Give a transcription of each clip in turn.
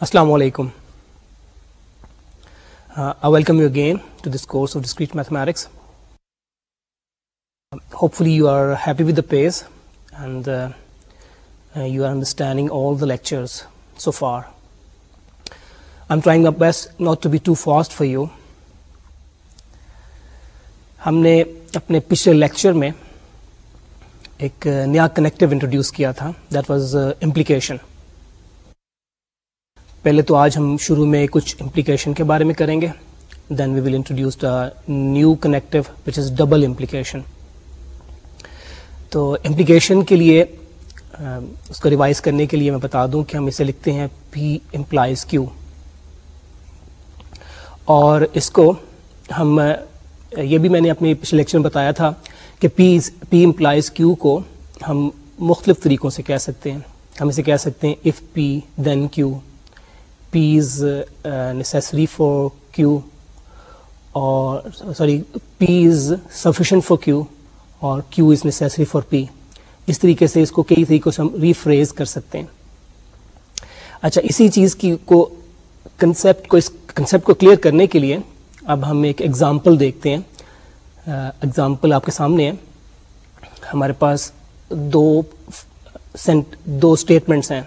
السلام علیکم I welcome you again to this course of discrete mathematics hopefully you are happy with the pace and you are understanding all the lectures so far I am trying best not to be too fast for you ہم نے اپنے پچھلے lecture میں ایک نیا connective introduce کیا تھا that was implication پہلے تو آج ہم شروع میں کچھ امپلیکیشن کے بارے میں کریں گے. Then we will introduce the new connective which is double implication تو امپلیکیشن کے لیے um, اس کو ریوائز کرنے کے لیے میں بتا دوں کہ ہم اسے لکھتے ہیں پی امپلائز کیو اور اس کو ہم uh, یہ بھی میں نے اپنے پچھلے لیکچر میں بتایا تھا کہ پی پی امپلائز کیو کو ہم مختلف طریقوں سے کہہ سکتے ہیں. ہم اسے کہہ سکتے ہیں if P then Q P is necessary for Q اور sorry P is sufficient for Q اور Q is necessary for P اس طریقے سے اس کو کئی طریقوں سے ہم ریفریز کر سکتے ہیں. اچھا اسی چیز کی کو کنسیپٹ کو اس کنسیپٹ کو کلیئر کرنے کے لیے اب ہم ایک ایگزامپل دیکھتے ہیں. Uh, ایگزامپل آپ کے سامنے ہے. ہمارے پاس دو سینٹ، دو اسٹیٹمنٹس ہیں.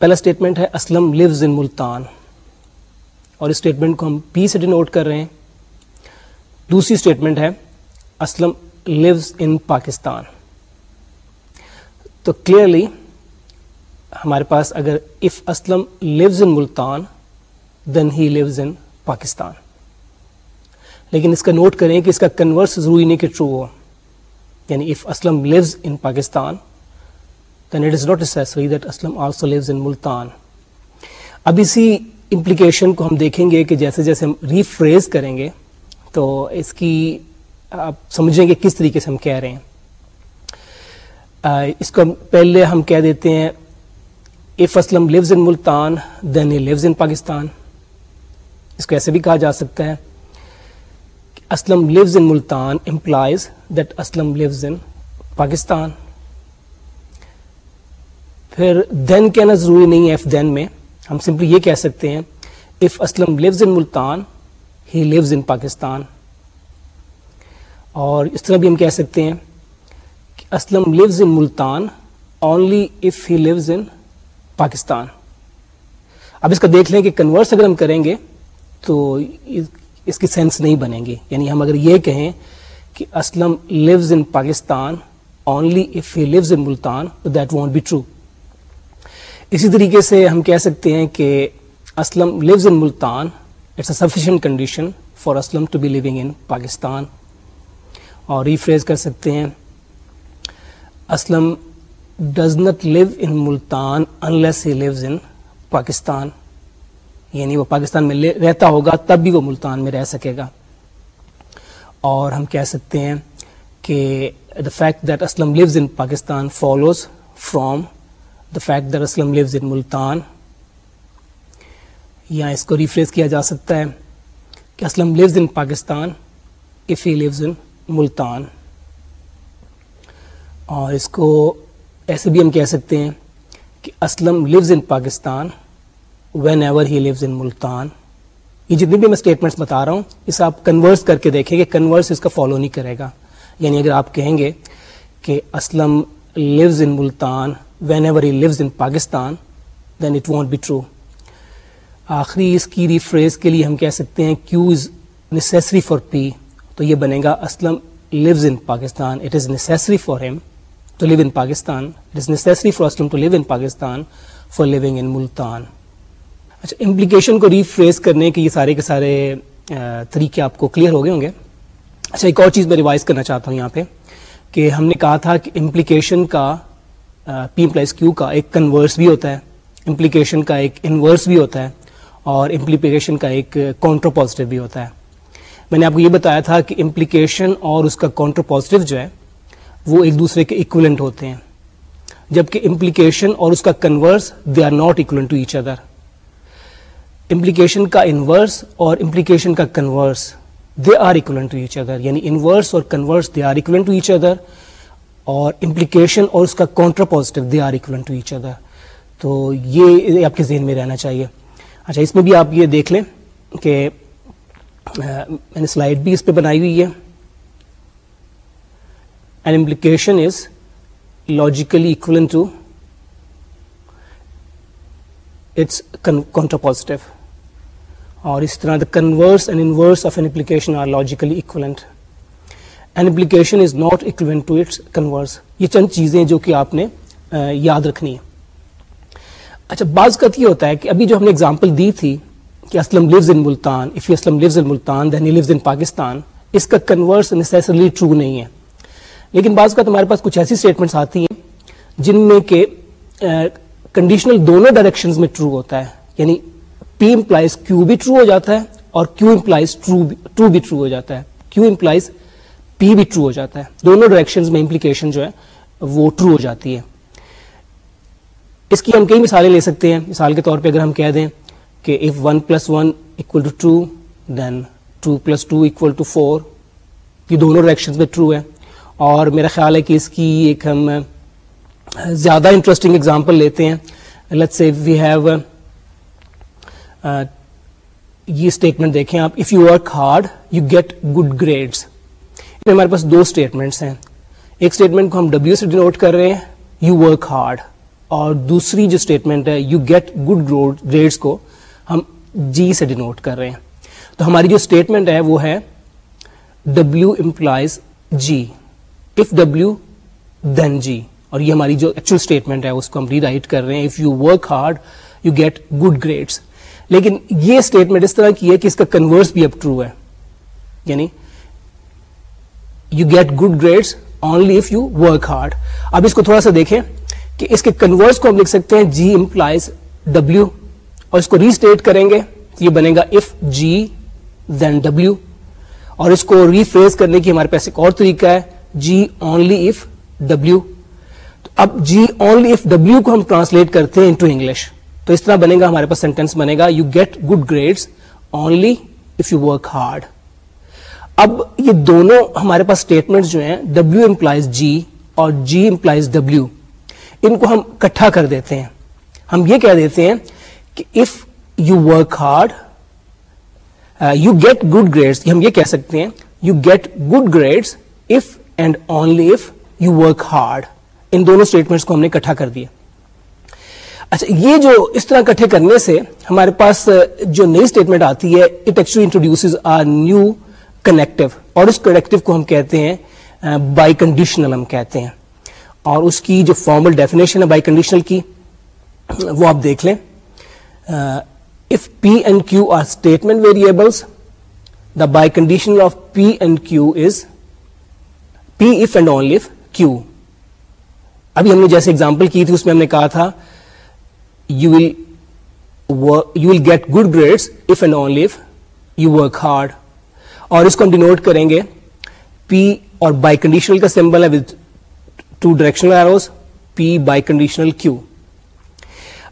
پہلا اسٹیٹمنٹ ہے، اسلم لیوز ان ملتان. اور اس اسٹیٹمنٹ کو ہم پی سے ڈینوٹ کر رہے ہیں. دوسری اسٹیٹمنٹ ہے، اسلم لیوز ان پاکستان. تو کلیئرلی ہمارے پاس اگر if Aslam lives in Multan then he lives in Pakistan. لیکن اس کا نوٹ کریں کہ اس کا کنورس ضروری نہیں کہ ٹرو ہو. یعنی if Aslam lives in Pakistan then it is not necessary that Aslam also lives in Multan اب اسی امپلیکیشن کو ہم دیکھیں گے کہ جیسے جیسے ہم ریفریز کریں گے، تو اس کی آپ سمجھیں گے کس طریقے سے ہم کہہ رہے ہیں۔ اس کو پہلے ہم کہہ دیتے ہیں if Aslam lives in Multan then he lives in Pakistan اس کو ایسے بھی کہا جا سکتا ہے Aslam lives in Multan implies that Aslam lives in Pakistan پھر دین کہنا ضروری نہیں ہے ایف دین میں، ہم سمپلی یہ کہہ سکتے ہیں if Aslam lives in Multan he lives in Pakistan. اور اس طرح بھی ہم کہہ سکتے ہیں کہ Aslam lives in Multan only if he lives in Pakistan. اب اس کا دیکھ لیں کہ کنورس اگر ہم کریں گے، تو اس کی سینس نہیں بنے گی۔ یعنی ہم اگر یہ کہیں کہ Aslam lives in Pakistan only if he lives in Multan that won't be true اسی طریقے سے ہم کہہ سکتے ہیں کہ Aslam lives in Multan. It's a sufficient condition for Aslam to be living in Pakistan. اور ریفریز کر سکتے ہیں. Aslam does not live in Multan unless he lives in Pakistan. یعنی وہ پاکستان میں رہتا ہوگا تب بھی وہ ملتان میں رہ سکے گا. اور ہم کہہ سکتے ہیں کہ the fact that Aslam lives in Pakistan follows from the fact that Aslam lives in Multan یا اس کو ریفریز کیا جا سکتا ہے کہ Aslam lives in Pakistan if he lives in Multan اور اس کو ایسے بھی ہم کہہ سکتے ہیں کہ Aslam lives in Pakistan whenever he lives in Multan یہ جتنی بھی میں اسٹیٹمنٹس بتا رہا ہوں اسے آپ کنورس کر کے دیکھیں گے کنورس اس کا فالو نہیں کرے گا. یعنی اگر آپ کہیں گے کہ Aslam lives in Multan whenever he lives in Pakistan then it won't be true آخری اس کی ریفریز کے لیے ہم کہہ سکتے ہیں کیو از نیسری فار پی تو یہ بنے گا، Aslam lives in Pakistan it is necessary for him to live in Pakistan it is necessary for Aslam to live in Pakistan for living in Multan اچھا امپلیکیشن کو ریفریز کرنے کے یہ سارے کے سارے طریقے آپ کو کلیئر ہو گئے ہوں گے. اچھا ایک اور چیز میں ریوائز کرنا چاہتا ہوں یہاں پہ، کہ ہم نے کہا تھا کہ امپلیکیشن کا پی امپلائز کیو کا ایک کنورس بھی ہوتا ہے امپلیکیشن کا ایک انورس بھی ہوتا ہے، اور امپلیکیشن کا ایک کاؤنٹر پازیٹیو بھی ہوتا ہے. میں نے آپ کو یہ بتایا تھا کہ امپلیکیشن اور اس کا کاؤنٹر پازیٹیو جو ہے، وہ ایک دوسرے کے اکولنٹ ہوتے ہیں. جبکہ امپلیکیشن اور اس کا converse they are not equivalent to each other implication کا انورس اور امپلیکیشن کا converse they are equivalent to each other یعنی انورس اور converse they are equivalent to each other اور امپلیکیشن اور اس کا counter positive they are equivalent to each other تو یہ آپ کے ذہن میں رہنا چاہیے۔ اچھا اس میں بھی آپ یہ دیکھ لیں کہ میں نے سلائڈ بھی اس پہ بنائی ہوئی ہے۔ An implication is logically equivalent to its contra اور اس طرح the converse and inverse of an implication are logically equivalent an implication is not equivalent to its converse یہ چند چیزیں جو کہ آپ نے یاد رکھنی ہے اچھا بعض کا یہ ہوتا ہے کہ ابھی جو ہم نے اگزامپل دی تھی کہ Aslam lives in Multan if you Aslam lives in Multan then lives in Pakistan, اس کا کنورس نیسسرلی ٹرو نہیں ہے۔ لیکن بعض کا تمہارے پاس کچھ ایسی اسٹیٹمنٹس آتی ہیں جن میں کہ کنڈیشنل دونوں ڈائریکشن میں ٹرو ہوتا ہے۔ یعنی پی امپلائز کیو بھی ٹرو ہو جاتا ہے اور کیو امپلائز ٹرو بھی ٹرو ہو جاتا ہے۔ کیو امپلائز پی بھی ٹرو ہو جاتا ہے۔ دونوں ڈائریکشن میں امپلیکیشن جو ہے وہ ٹرو ہو جاتی ہے۔ اس کی ہم کئی مثالیں لے سکتے ہیں۔ مثال کے طور پہ اگر ہم کہہ دیں کہ if one plus one equal to two then two plus two equal to four یہ دونوں ڈائریکشن میں ٹرو ہے۔ اور میرا خیال ہے کہ اس کی ایک ہم زیادہ انٹرسٹنگ اگزامپل لیتے ہیں۔ لیٹ سے وی ہیو یہ اسٹیٹمنٹ دیکھیں آپ۔ If you work hard you get good grades ہمارے پاس دو اسٹیٹمنٹس ہیں۔ ایک اسٹیٹمنٹ کو ہم ڈبلو سے ڈینوٹ کر رہے ہیں یو ورک ہارڈ اور دوسری جو اسٹیٹمنٹ ہے یو گیٹ گڈ گریڈس کو ہم جی سے ڈینوٹ کر رہے ہیں۔ تو ہماری جو اسٹیٹمنٹ ہے، وہ ہے W implies G if W then G اور یہ ہماری جو ایکچوئل اسٹیٹمنٹ ہے، اس کو ہم ری رائٹ کر رہے ہیں۔ If you work hard you get good grades لیکن یہ اسٹیٹمنٹ اس طرح کی ہے کہ اس کا کنورس بھی اب ٹرو ہے۔ یعنی you get good grades only if you work hard اب اس کو تھوڑا سا دیکھیں کہ اس کے کنورس کو ہم لکھ سکتے ہیں جی امپلائز ڈبلو اور اس کو ریسٹیٹ کریں گے، یہ بنے گا اف جی دین ڈبلو اور اس کو ریفریز کرنے کی ہمارے پاس ایک اور طریقہ ہے جی اونلی اف ڈبلو اب جی اونلی اف ڈبلو کو ہم ٹرانسلیٹ کرتے ہیں انٹو انگلش تو اس طرح بنے گا، ہمارے پاس سینٹینس بنے گا you get good grades only if you work hard اب یہ دونوں ہمارے پاس اسٹیٹمنٹ جو ہیں ڈبلو امپلائز جی اور جی امپلائز ڈبلو ان کو ہم کٹھا کر دیتے ہیں۔ ہم یہ کہہ دیتے ہیں کہ if you work hard you get good grades ہم یہ کہہ سکتے ہیں you get good grades if and only if you work hard ان دونوں اسٹیٹمنٹس کو ہم نے اکٹھا کر دیا۔ اچھا یہ جو اس طرح اکٹھے کرنے سے ہمارے پاس uh, جو نئی اسٹیٹمنٹ آتی ہے it actually introduce our new connective اور اس کنیکٹو کو ہم کہتے ہیں بائی کنڈیشنل ہم کہتے ہیں. اور اس کی جو فارمل ڈیفینیشن ہے بائی کنڈیشنل کی، وہ آپ دیکھ لیں. If P and Q are statement variables the biconditional of P and Q is P if and only Q ابھی ہم نے جیسے اگزامپل کی تھی، اس میں ہم نے کہا تھا you will you will get good grades if and only you work hard اور اس کو ہم ڈینوٹ کریں گے پی اور بائی کنڈیشنل کا سمبل ہے with two directional arrows P biconditional Q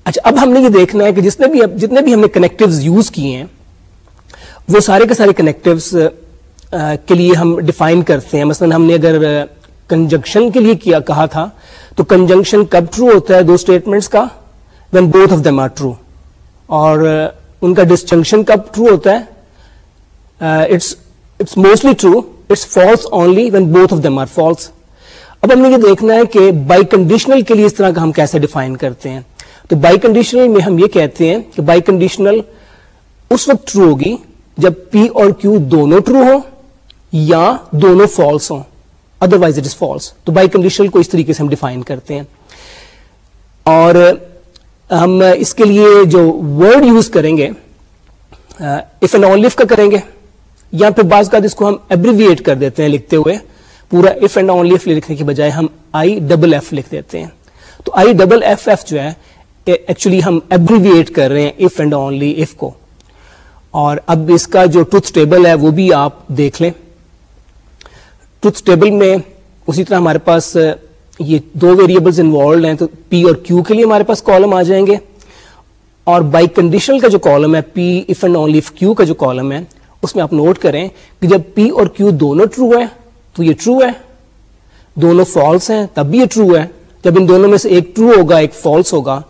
اچھا اب ہم نے یہ دیکھنا ہے کہ جتنے بھی جتنے بھی ہم نے کنیکٹو یوز کیے ہیں، وہ سارے کے سارے کنیکٹوز کے لیے ہم ڈیفائن کرتے ہیں۔ مثلا ہم نے اگر کنجنکشن کے لیے کیا کہا تھا، تو کنجنکشن کب ٹرو ہوتا ہے؟ دو اسٹیٹمنٹس کا when both of them are true اور ان کا ڈسجنکشن کب ٹرو ہوتا ہے؟ It's mostly true it's false only when both of them are false اب ہم نے یہ دیکھنا ہے کہ بائی کنڈیشنل کے لیے اس طرح کا ہم کیسے ڈیفائن کرتے ہیں؟ تو بائی کنڈیشنل میں ہم یہ کہتے ہیں کہ بائی کنڈیشنل اس وقت ٹرو ہوگی جب پی اور کیو دونوں ٹرو ہوں یا دونوں فالس ہوں. Otherwise it is false تو بائی کنڈیشنل کو اس طریقے سے ہم ڈیفائن کرتے ہیں. اور ہم اس کے لیے جو ورڈ یوز کریں گے اف اینڈ آن لف کا کریں گے. یا پھر بعض کا اس کو ہم ایبریویٹ کر دیتے ہیں لکھتے ہوئے، پورا اف اینڈ آن لف لکھنے کی بجائے ہم آئی ڈبل ایف لکھ دیتے ہیں۔ تو آئی ڈبل ایف ایف جو ہے ایکچولی ہم ایبریویٹ کر رہے ہیں اف اینڈ اونلی اف کو۔ اور اب اس کا جو ٹوتھ ٹیبل ہے، وہ بھی آپ دیکھ لیں۔ ٹوتھ ٹیبل میں اسی طرح ہمارے پاس یہ دو ویریبلس انوالوڈ ہیں، تو پی اور کیو کے لیے ہمارے پاس کالم آ جائیں گے۔ اور بائی کنڈیشنل کا جو کالم ہے P if and only Q کا جو کالم ہے اس میں آپ نوٹ کریں کہ جب پی اور کیو دونوں ٹرو ہے تو یہ ٹرو ہے دونوں فالس ہیں، تب بھی یہ ٹرو ہے جب ان دونوں میں سے ایک ٹرو ہوگا، ایک فالس ہوگا،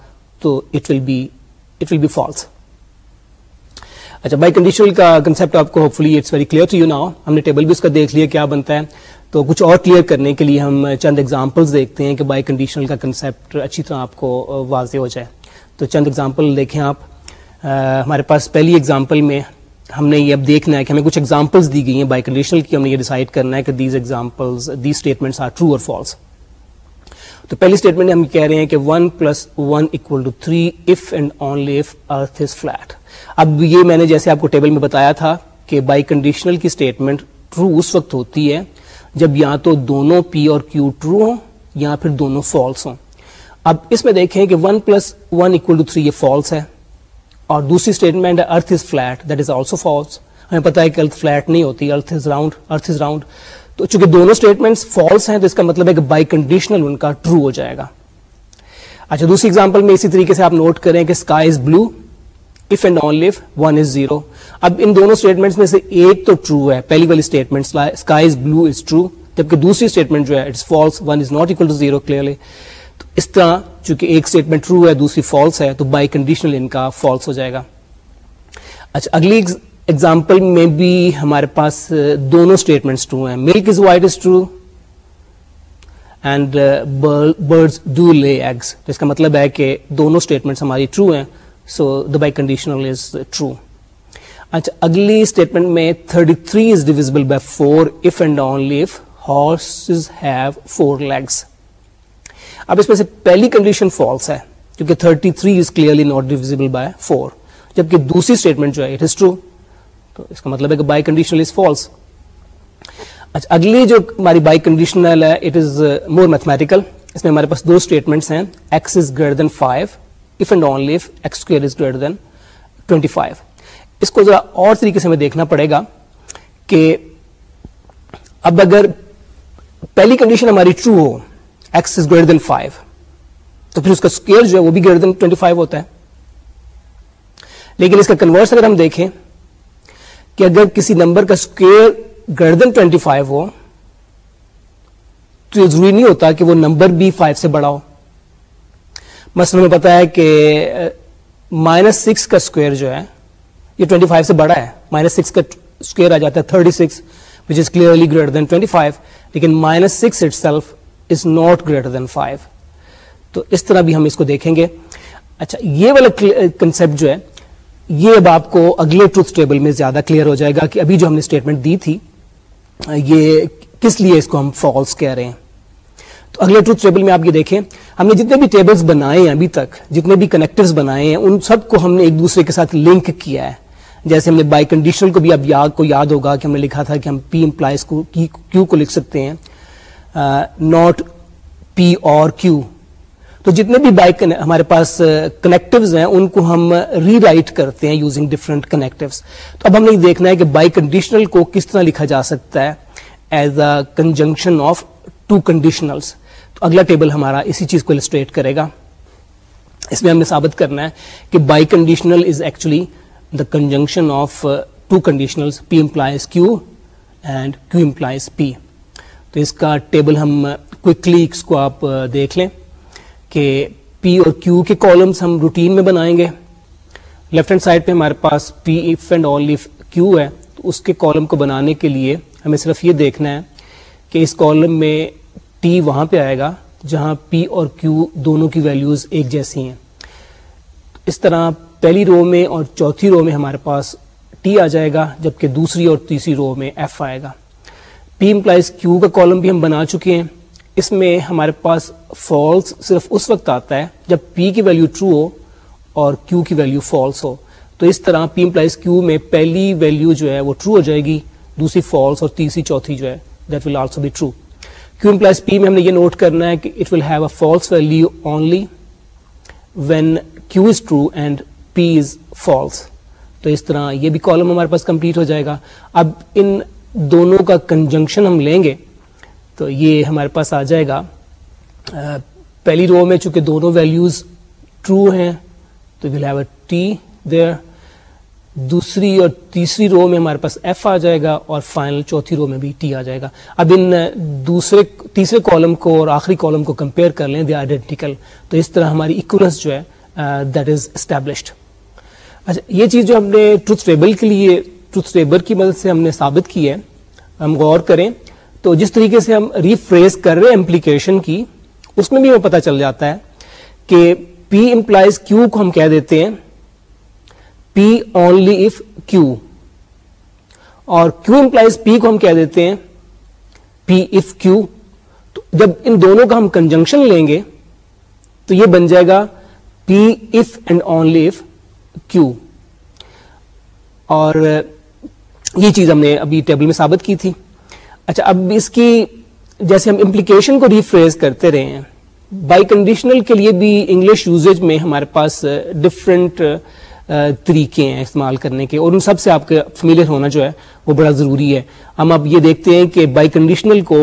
تو it will be it will be false اچھا بائی کنڈیشنل کا کنسپٹ آپ کو hopefully it's very clear to you now ہم نے ٹیبل بھی اس کا دیکھ لیا کیا بنتا ہے. تو کچھ اور کلیئر کرنے کے لیے ہم چند ایگزامپلس دیکھتے ہیں کہ بائی کنڈیشنل کا کنسپٹ اچھی طرح آپ کو واضح ہو جائے. تو چند ایگزامپل دیکھیں آپ. ہمارے پاس پہلی ایگزامپل میں ہم نے یہ اب دیکھنا ہے کہ ہمیں کچھ ایگزامپلس دی گئی ہیں بائی کنڈیشنل کی ہم نے یہ ڈیسائڈ کرنا ہے کہ these examples these statements are true اور فالس تو پہلی اسٹیٹمنٹ ہم کہہ رہے ہیں کہ one plus one equal to three if and only if earth is flat اب یہ میں نے جیسے آپ کو ٹیبل میں بتایا تھا کہ بائی کنڈیشنل کی اسٹیٹمنٹ ٹرو اس وقت ہوتی ہے جب یا تو دونوں پی اور کیو ٹرو ہوں یا پھر دونوں فالس ہوں. اب اس میں دیکھیں کہ one plus one equal to three یہ فالس ہے. اور دوسری اسٹیٹمنٹ ہے earth is flat that is also false ہمیں پتا ہے کہ ارتھ فلیٹ نہیں ہوتی ارتھ از راؤنڈ ارتھ از راؤنڈ تو چونکہ دونوں اسٹیٹمنٹ فالس ہیں، تو اس کا مطلب ہے کہ بائی کنڈیشنل ان کا ٹرو ہو جائے گا. اچھا دوسری ایگزامپل میں اسی طریقے سے آپ نوٹ کریں کہ sky is blue if and only one is zero اب ان دونوں اسٹیٹمنٹس میں سے ایک تو ٹرو ہے، پہلی والی statement sky is blue is true جبکہ دوسری اسٹیٹمنٹ جو ہے it's false one is not equal to zero clearly اس طرح چونکہ ایک اسٹیٹمنٹ ٹرو ہے، دوسری فالس ہے، تو بائی کنڈیشنل ان کا فالس ہو جائے گا۔ اچھا اگلی ایگزامپل میں بھی ہمارے پاس دونوں اسٹیٹمنٹس ٹرو ہیں۔ Milk is white is true and birds do lay eggs اس کا مطلب ہے کہ دونوں اسٹیٹمنٹس ہماری ٹرو ہیں so the biconditional is true اچھا اگلی اسٹیٹمنٹ میں 33 three is divisible by four if and only if horse have four legs اب اس میں سے پہلی کنڈیشن فالس ہے، کیونکہ 33 three is clearly not divisible by four جبکہ دوسری اسٹیٹمنٹ جو ہے اٹ از ٹرو تو اس کا مطلب ہے کہ بائی کنڈیشنل از فالس اچھا اگلی جو ہماری بائی کنڈیشنل ہے اٹ از مور میتھمیٹیکل اس میں ہمارے پاس دو اسٹیٹمنٹس ہیں x is greater than five if and only if x square is greater than twenty five اس کو ذرا اور طریقے سے ہمیں دیکھنا پڑے گا کہ اب اگر پہلی کنڈیشن ہماری true who x is greater than five تو پھر اس کا اسکوئر جو ہے وہ بھی گریٹر دین ٹوینٹی فائیو ہوتا ہے. لیکن اس کا کنورس اگر ہم دیکھیں کہ اگر کسی نمبر کا square greater than twenty five ہو، تو یہ ضروری نہیں ہوتا کہ وہ نمبر بھی فائیو سے بڑا ہو. مثلا ہمیں پتا ہے کہ مائنس سکس کا اسکوئر جو ہے، یہ ٹوینٹی فائیو سے بڑا ہے. مائنس سکس کا اسکوئر آ جاتا ہے thirty six which is clearly greater than five لیکن minus six itself is not greater than five تو اس طرح بھی ہم اس کو دیکھیں گے۔ اچھا یہ والا کنسپٹ جو ہے، یہ اب آپ کو اگلے ٹروتھ ٹیبل میں زیادہ کلیئر ہو جائے گا کہ ابھی جو ہم نے اسٹیٹمنٹ دی تھی یہ کس لیے اس کو ہم فالس کہہ رہے ہیں۔ تو اگلے ٹروتھ ٹیبل میں آپ یہ دیکھیں، ہم نے جتنے بھی ٹیبلز بنائے ہیں ابھی تک، جتنے بھی کنیکٹرز بنائے ہیں، ان سب کو ہم نے ایک دوسرے کے ساتھ لنک کیا ہے۔ جیسے ہم نے بائی کنڈیشنل کو بھی اب یاد، کو یاد ہوگا کہ ہم نے لکھا تھا کہ ہم پی امپلائز کو کیو کو لکھ سکتے ہیں۔ ناٹ پی اور کیو۔ تو جتنے بھی بائک ہمارے پاس کنیکٹوز ہیں، ان کو ہم ری رائٹ کرتے ہیں یوزنگ ڈفرنٹ کنیکٹوز تو اب ہم نے دیکھنا ہے کہ بائی کنڈیشنل کو کس طرح لکھا جا سکتا ہے as a conjunction of two conditionals تو اگلا ٹیبل ہمارا اسی چیز کو السٹریٹ کرے گا۔ اس میں ہم نے ثابت کرنا ہے کہ biconditional is actually the conjunction of two conditional p implies q and q implies p تو اس کا ٹیبل ہم کوکلی اس کو آپ دیکھ لیں کہ پی اور کیو کے کالمس ہم روٹین میں بنائیں گے۔ لیفٹ ہینڈ سائڈ پہ ہمارے پاس p if and only if q ہے۔ تو اس کے کالم کو بنانے کے لیے ہمیں صرف یہ دیکھنا ہے کہ اس کالم میں ٹی وہاں پہ آئے گا جہاں پی اور کیو دونوں کی ویلیوز ایک جیسی ہیں۔ اس طرح پہلی رو میں اور چوتھی رو میں ہمارے پاس ٹی آ جائے گا جبکہ دوسری اور تیسری رو میں ایف آئے گا۔ پی امپلائز کیو کا کالم بھی ہم بنا چکے ہیں۔ اس میں ہمارے پاس فالس صرف اس وقت آتا ہے جب پی کی ویلیو ٹرو ہو اور کیو کی ویلیو فالس ہو۔ تو اس طرح پی امپلائز کیو میں پہلی ویلیو جو ہے وہ ٹرو ہو جائے گی، دوسری فالس اور تیسری چوتھی جو ہے that will also be true q implies p میں ہم نے یہ نوٹ کرنا ہے کہ it will have a false value only when q is true and p is false تو اس طرح یہ بھی کالم ہمارے پاس کمپلیٹ ہو جائے گا۔ اب ان دونوں کا کنجنکشن ہم لیں گے، تو یہ ہمارے پاس آ جائے گا۔ پہلی رو میں چونکہ دونوں ویلیوز ٹرو ہیں، تو ول ہیو اے ٹی دیر دوسری اور تیسری رو میں ہمارے پاس ایف آ جائے گا اور فائنل چوتھی رو میں بھی ٹی آ جائے گا۔ اب ان دوسرے، تیسرے کالم کو اور آخری کالم کو کمپیئر کر لیں دے آئیڈینٹیکل تو اس طرح ہماری اکولنس جو ہے دیٹ از اسٹیبلشڈ اچھا یہ چیز جو ہم نے ٹروتھ ٹیبل کے لیے ٹروتھ ٹیبل کی مدد سے ہم نے ثابت کی ہے۔ ہم غور کریں تو جس طریقے سے ہم ریفریز کر رہے ہیں امپلیکیشن کی، اس میں بھی ہمیں پتا چل جاتا ہے کہ پی امپلائز کیو کو ہم کہہ دیتے ہیں۔ پی اونلی اف کیو اور کیو امپلائز پی کو ہم کہہ دیتے ہیں۔ پی اف کیو تو جب ان دونوں کا ہم کنجنکشن لیں گے، تو یہ بن جائے گا p if and only if q اور یہ چیز ہم نے ابھی ٹیبل میں ثابت کی تھی۔ اچھا اب اس کی جیسے ہم امپلیکیشن کو ریفریز کرتے رہے ہیں بائی کنڈیشنل کے لیے بھی انگلش یوزیج میں ہمارے پاس ڈفرینٹ طریقے ہیں استعمال کرنے کے، اور ان سب سے آپ کا فیملیئر ہونا جو ہے، وہ بڑا ضروری ہے۔ ہم اب یہ دیکھتے ہیں کہ بائی کنڈیشنل کو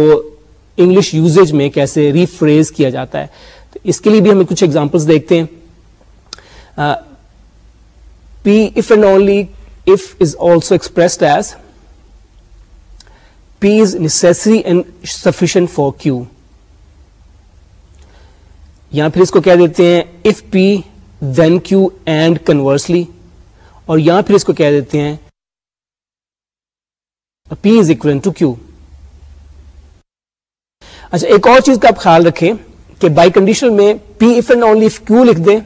انگلش یوزیج میں کیسے ریفریز کیا جاتا ہے۔ تو اس کے لیے بھی ہمیں کچھ ایگزامپلس دیکھتے ہیں۔ P if and only if is also expressed as p is necessary and sufficient for q یا پھر اس کو کہہ دیتے ہیں if p then q and conversely اور یا پھر اس کو کہہ دیتے ہیں پی از اکول ٹو کیو اچھا ایک اور چیز کا آپ خیال رکھیں کہ بائی کنڈیشن میں p if and only q لکھ دیں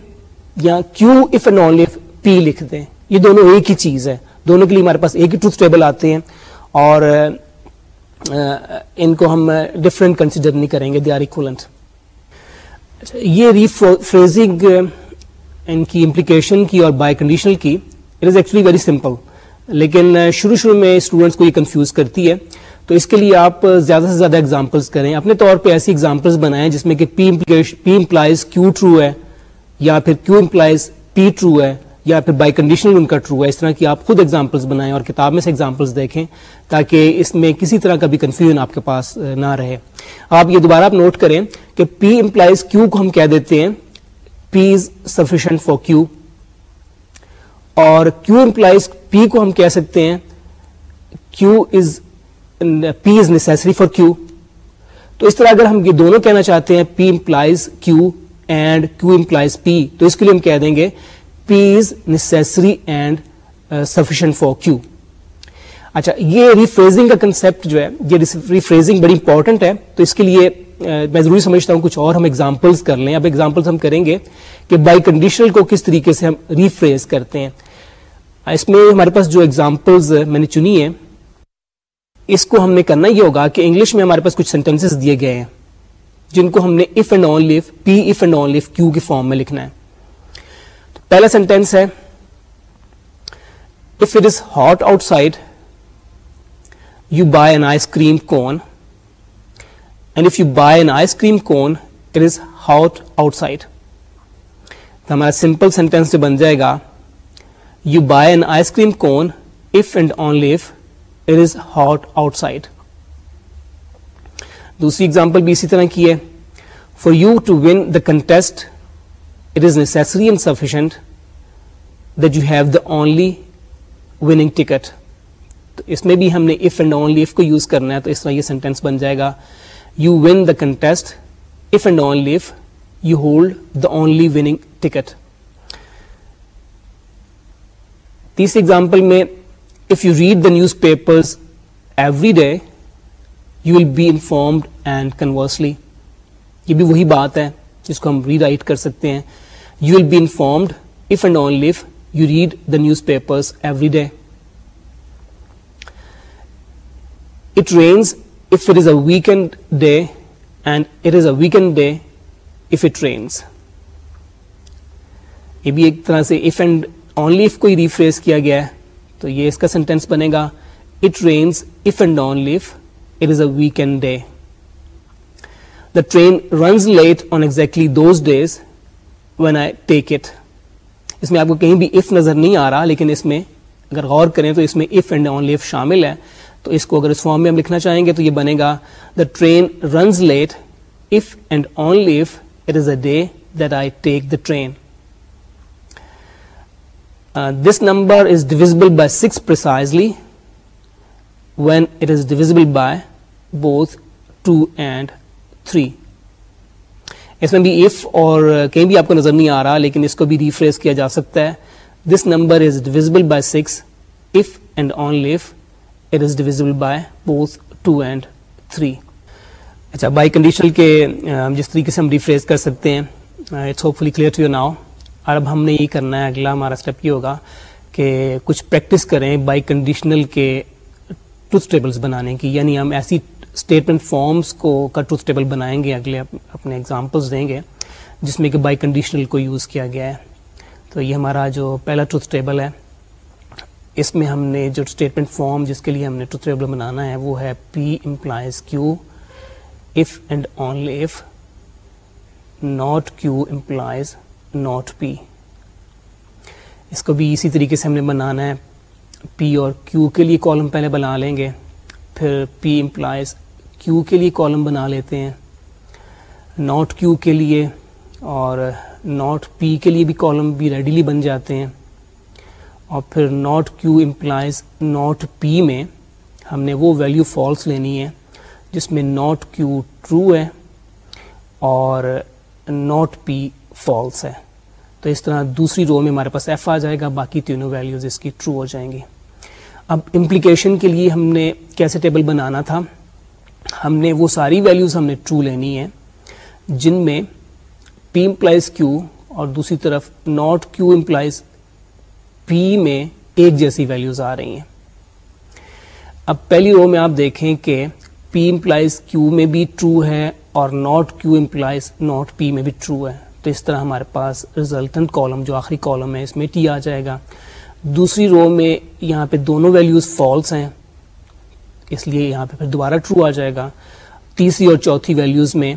یا q if and only p لکھ دیں۔ یہ دونوں ایک ہی چیز ہے۔ دونوں کے لیے ہمارے پاس ایک ہی ٹروتھ ٹیبل آتے ہیں اور ان کو ہم ڈفرینٹ کنسیڈر نہیں کریں گے دے آر اکولنٹ یہ ریفریزنگ ان کی امپلیکیشن کی اور بائی کنڈیشنل کی it is actually very simple لیکن شروع شروع میں اسٹوڈینٹس کو یہ کنفیوز کرتی ہے۔ تو اس کے لیے آپ زیادہ سے زیادہ ایگزامپلس کریں۔ اپنے طور پہ ایسی ایگزامپلس بنائیں جس میں کہ پی پی امپلائز کیو ٹرو ہے یا پھر کیو امپلائز پی ٹرو ہے۔ یا پھر بائی کنڈیشنل ان کا ٹرو ہے، اس طرح کی آپ خود ایگزامپلس بنائیں اور کتاب میں سے ایگزامپلس دیکھیں تاکہ اس میں کسی طرح کا بھی کنفیوژن آپ کے پاس نہ رہے۔ آپ یہ دوبارہ آپ نوٹ کریں کہ پی امپلائز کیو کو ہم کہہ دیتے ہیں پی از سفیشنٹ فار کیو اور کیو امپلائز پی کو ہم کہہ سکتے ہیں کیو is P is necessary for Q تو اس طرح اگر ہم یہ دونوں کہنا چاہتے ہیں P implies Q and Q implies P تو اس کے لیے ہم کہہ دیں گے P is necessary and sufficient for Q اچھا یہ ریفریزنگ کا کنسپٹ جو ہے، یہ ریفریزنگ بڑی امپورٹنٹ ہے۔ تو اس کے لیے میں ضروری سمجھتا ہوں کچھ اور ہم ایگزامپلس کر لیں۔ اب ایگزامپلس ہم کریں گے کہ بائی کنڈیشنل کو کس طریقے سے ہم ریفریز کرتے ہیں۔ اس میں ہمارے پاس جو ایگزامپلز میں نے چنی ہے اس کو ہم نے کرنا یہ ہوگا کہ انگلش میں ہمارے پاس کچھ سینٹینس دیے گئے ہیں، جن کو ہم نے if and only p if and only q کی فارم میں لکھنا ہے۔ پہلا سینٹینس ہے if it is hot outside you buy an ice cream cone and if you buy an ice cream cone it is hot outside تو ہمارا simple sentence جو بن جائے گا you buy an ice cream cone if and only it is hot outside دوسری example بھی اسی طرح کی ہے for you to win the contest it is necessary and sufficient that you have the only winning ticket تو اس میں بھی ہم نے اف اینڈ اونلی اف کو یوز کرنا ہے تو اس طرح یہ سینٹینس بن جائے گا. You win the contest if and only if you hold the only winning ticket تیسری ایگزامپل میں if you read the newspapers every day you will be informed and conversely یہ بھی وہی بات ہے جس کو ہم ری رائٹ کر سکتے ہیں. You will be informed if and only you read the newspapers every day it rains if it is a weekend day and it is a weekend day if it rains یہ بھی ایک طرح سے if and اون لیو کو ہی rephrase کیا گیا ہے تو یہ اس کا سینٹینس بنے گا it rains if and only it is a weekend day the train runs late on exactly those days when I take it اس میں آپ کو کہیں بھی اف نظر نہیں آ رہا، لیکن اس میں اگر غور کریں تو اس میں اف اینڈ آن لیو شامل ہے۔ تو اس کو اگر اس فارم میں ہم لکھنا چاہیں گے تو یہ بنے گا the train runs late if and only it is a day that I take the train this number is divisible by six precisely when it is divisible by both two and three اس میں بھی F اور کہیں بھی آپ کو نظر نہیں آ رہا، لیکن اس کو بھی ریفریز کیا جا سکتا ہے۔ This number is divisible by six if and only it is divisible by both two and three اچھا بائی کنڈیشنل کے جس طریقے سے ہم ریفریز کر سکتے ہیں it's hopefully clear to your now اور اب ہم نے یہ کرنا ہے، اگلا ہمارا اسٹیپ یہ ہوگا کہ کچھ پریکٹس کریں بائی کنڈیشنل کے ٹروتھ ٹیبلس بنانے کی۔ یعنی ہم ایسی اسٹیٹمنٹ فارمس کو کا ٹروتھ ٹیبل بنائیں گے، اگلے اپنے ایگزامپلس دیں گے، جس میں کہ بائی کنڈیشنل کو یوز کیا گیا ہے۔ تو یہ ہمارا جو پہلا ٹروتھ ٹیبل ہے، اس میں ہم نے جو اسٹیٹمنٹ فارم جس کے لیے ہم نے ٹروتھ ٹیبل بنانا ہے، وہ ہے p implies q if and only if not q implies not p اس کو بھی اسی طریقے سے ہم نے بنانا ہے۔ پی اور کیو کے لیے کالم پہلے بنا لیں گے، پھر پی امپلائز کیو کے لیے کالم بنا لیتے ہیں ناٹ کیو کے لیے اور ناٹ پی کے لیے بھی کالم بھی ریڈیلی بن جاتے ہیں. اور پھر not Q implies not P میں ہم نے وہ ویلیو فالس لینی ہے جس میں ناٹ کیو ٹرو ہے اور ناٹ پی فالس ہے. تو اس طرح دوسری رو میں ہمارے پاس ایف آ جائے گا، باقی تینوں ویلیوز اس کی ٹرو ہو جائیں گی. اب امپلیکیشن کے لیے ہم نے کیسے ٹیبل بنانا تھا؟ ہم نے وہ ساری ویلیوز ہم نے ٹرو لینی ہے جن میں پی امپلائز کیو اور دوسری طرف ناٹ کیو امپلائز پی میں ایک جیسی ویلیوز آ رہی ہیں۔ اب پہلی رو میں آپ دیکھیں کہ پی امپلائز کیو میں بھی ٹرو ہے اور not Q implies not P میں بھی ٹرو ہے۔ تو اس طرح ہمارے پاس ریزلٹنٹ کالم جو آخری کالم ہے، اس میں ٹی آ جائے گا۔ دوسری رو میں یہاں پہ دونوں ویلیوز فالس ہیں۔ اس لیے یہاں پہ پھر دوبارہ ٹرو آ جائے گا۔ تیسری اور چوتھی ویلیوز میں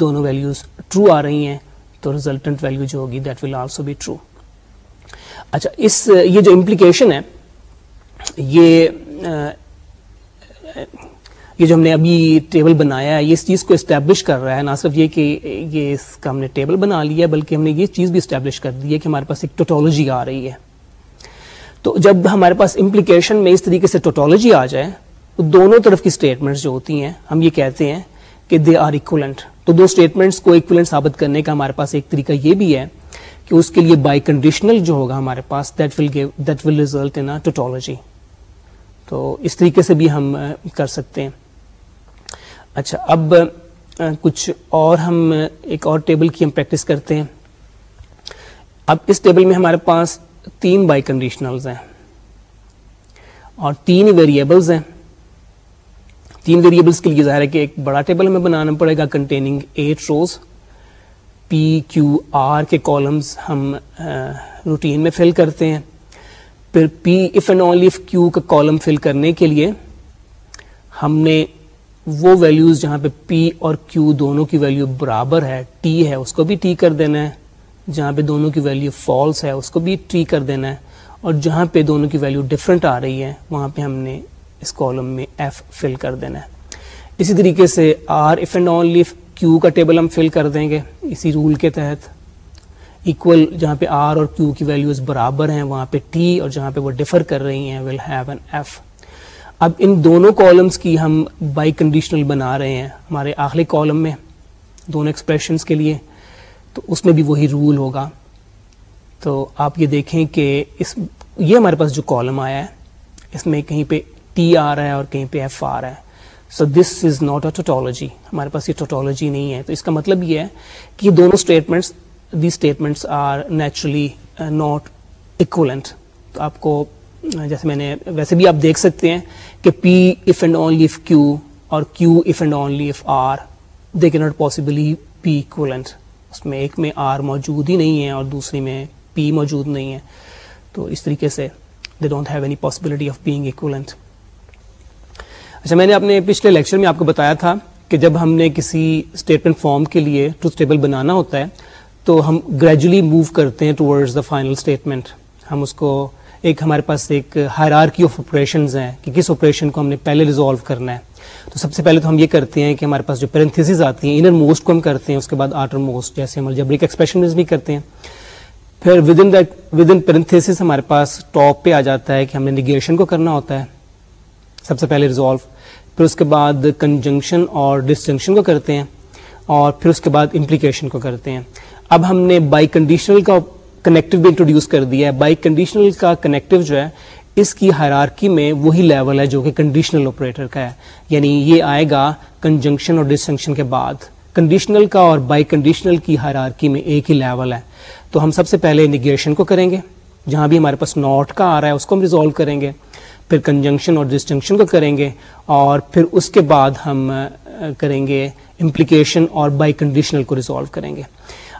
دونوں ویلیوز ٹرو آ رہی ہیں، تو ریزلٹنٹ ویلیو جو ہوگی that will also be true اچھا اس، یہ جو امپلیکیشن ہے، یہ یہ جو ہم نے ابھی ٹیبل بنایا ہے، یہ اس چیز کو اسٹیبلش کر رہا ہے، نہ صرف یہ کہ یہ اس کا ہم نے ٹیبل بنا لیا ہے، بلکہ ہم نے یہ چیز بھی اسٹیبلش کر دی ہے کہ ہمارے پاس ایک ٹوٹالوجی آ رہی ہے۔ تو جب ہمارے پاس امپلیکیشن میں اس طریقے سے ٹوٹالوجی آ جائے، تو دونوں طرف کی اسٹیٹمنٹس جو ہوتی ہیں، ہم یہ کہتے ہیں کہ دے آر اکولنٹ تو دو اسٹیٹمنٹس کو اکولنٹ ثابت کرنے کا ہمارے پاس ایک طریقہ یہ بھی ہے کہ اس کے لیے بائی کنڈیشنل جو ہوگا ہمارے پاس that will give that will result in tautology تو اس طریقے سے بھی ہم کر سکتے ہیں۔ اچھا اب کچھ اور ہم ایک اور ٹیبل کی ہم پریکٹس کرتے ہیں۔ اب اس ٹیبل میں ہمارے پاس تین بائی کنڈیشنلز ہیں اور تین ویریبلز ہیں۔ تین ویریبلس کے لیے ظاہر ہے کہ ایک بڑا ٹیبل ہمیں بنانا پڑے گا containing eight rows p q r کے کالمز ہم روٹین میں فل کرتے ہیں۔ پھر p if and only q کا کالم فل کرنے کے لیے ہم نے وہ ویلیوز جہاں پہ پی اور کیو دونوں کی ویلیو برابر ہے ٹی ہے، اس کو بھی ٹی کر دینا ہے۔ جہاں پہ دونوں کی ویلیو فالس ہے، اس کو بھی ٹی کر دینا ہے۔ اور جہاں پہ دونوں کی ویلیو ڈفرینٹ آ رہی ہے، وہاں پہ ہم نے اس کالم میں ایف فل کر دینا ہے۔ اسی طریقے سے r if and only q کا ٹیبل ہم فل کر دیں گے، اسی رول کے تحت۔ ایکول جہاں پہ آر اور کیو کی ویلیوز برابر ہیں، وہاں پہ ٹی اور جہاں پہ وہ ڈفر کر رہی ہیں ول ہیو این ایف اب ان دونوں کالمس کی ہم بائی کنڈیشنل بنا رہے ہیں، ہمارے آخری کالم میں دونوں ایکسپریشنس کے لیے۔ تو اس میں بھی وہی رول ہوگا۔ تو آپ یہ دیکھیں کہ اس، یہ ہمارے پاس جو کالم آیا ہے، اس میں کہیں پہ ٹی آ رہا ہے اور کہیں پہ ایف آ رہا ہے۔ سو دس از ناٹ اے ٹوٹالوجی ہمارے پاس یہ ٹوٹالوجی نہیں ہے۔ تو اس کا مطلب یہ ہے کہ یہ دونوں statements the statements are naturally not equivalent تو آپ کو uh, جیسے میں نے، ویسے بھی آپ دیکھ سکتے ہیں کہ p if and only if q اور q if and only if are they کی ناٹ پاسبلی پی اکولنٹ اس میں ایک میں آر موجود ہی نہیں ہے اور دوسری میں پی موجود نہیں ہے۔ تو اس طریقے سے they don't have any possibility of being equivalent اچھا میں نے اپنے پچھلے لیکچر میں آپ کو بتایا تھا کہ جب ہم نے کسی اسٹیٹمنٹ فارم کے لیے ٹروتھ ٹیبل بنانا ہوتا ہے، تو ہم گریجولی موو کرتے ہیں ٹورڈز دا فائنل اسٹیٹمنٹ ہم اس کو ایک ہمارے پاس ایک ہائرارکی آف آپریشنز ہیں کہ کس آپریشن کو ہم نے پہلے ریزالو کرنا ہے۔ تو سب سے پہلے تو ہم یہ کرتے ہیں کہ ہمارے پاس جو پیرنتھیسز آتی ہیں انر موسٹ کو ہم کرتے ہیں، اس کے بعد آٹر موسٹ جیسے ہم الجبرک ایکسپریشن بھی کرتے ہیں۔ پھر ود ان ود ان پیرنتھیسز ہمارے پاس ٹاپ پہ آ جاتا ہے کہ ہم نے نگیشن کو کرنا ہوتا ہے۔ سب سے پہلے ریزالو پھر اس کے بعد کنجنکشن اور ڈسجنکشن کو کرتے ہیں، اور پھر اس کے بعد امپلیکیشن کو کرتے ہیں۔ اب ہم نے بائی کنڈیشنل کا کنیکٹو بھی انٹروڈیوس کر دیا ہے۔ بائی کنڈیشنل کا کنیکٹو جو ہے اس کی ہرارکی میں وہی لیول ہے جو کہ کنڈیشنل آپریٹر کا ہے۔ یعنی یہ آئے گا کنجنکشن اور ڈسجنکشن کے بعد۔ کنڈیشنل کا اور بائی کنڈیشنل کی ہرارکی میں ایک ہی لیول ہے۔ تو ہم سب سے پہلے نیگیشن کو کریں گے۔ جہاں بھی ہمارے پاس ناٹ کا آ رہا ہے اس کو ہم ریزالو کریں گے۔ پھر کنجنکشن اور ڈسجنکشن کو کریں گے۔ اور پھر اس کے بعد ہم کریں گے امپلیکیشن اور بائی کنڈیشنل کو ریزالو کریں گے۔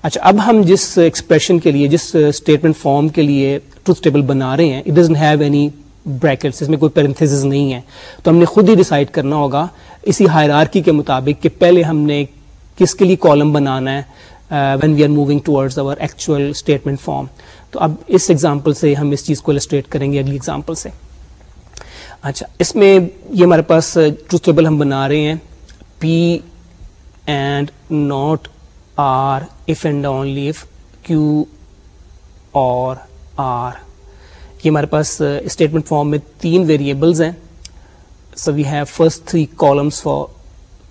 اچھا اب ہم جس ایکسپریشن کے لیے، جس اسٹیٹمنٹ فارم کے لیے ٹروتھ ٹیبل بنا رہے ہیں it doesn't have any brackets اس میں کوئی پیرنتھس نہیں ہے۔ تو ہم نے خود ہی ڈیسائڈ کرنا ہوگا اسی ہائرارکی کے مطابق کہ پہلے ہم نے کس کے لیے کالم بنانا ہے when we are moving towards our actual statement form تو اب اس ایگزامپل سے ہم اس چیز کو السٹریٹ کریں گے اگلی ایگزامپل سے۔ اچھا اس میں یہ ہمارے پاس ٹروتھ ٹیبل ہم بنا رہے ہیں p and not r if and only if q اور آر یہ ہمارے پاس uh, اسٹیٹمنٹ فارم میں تین ویریبلز ہیں. So we have first three columns for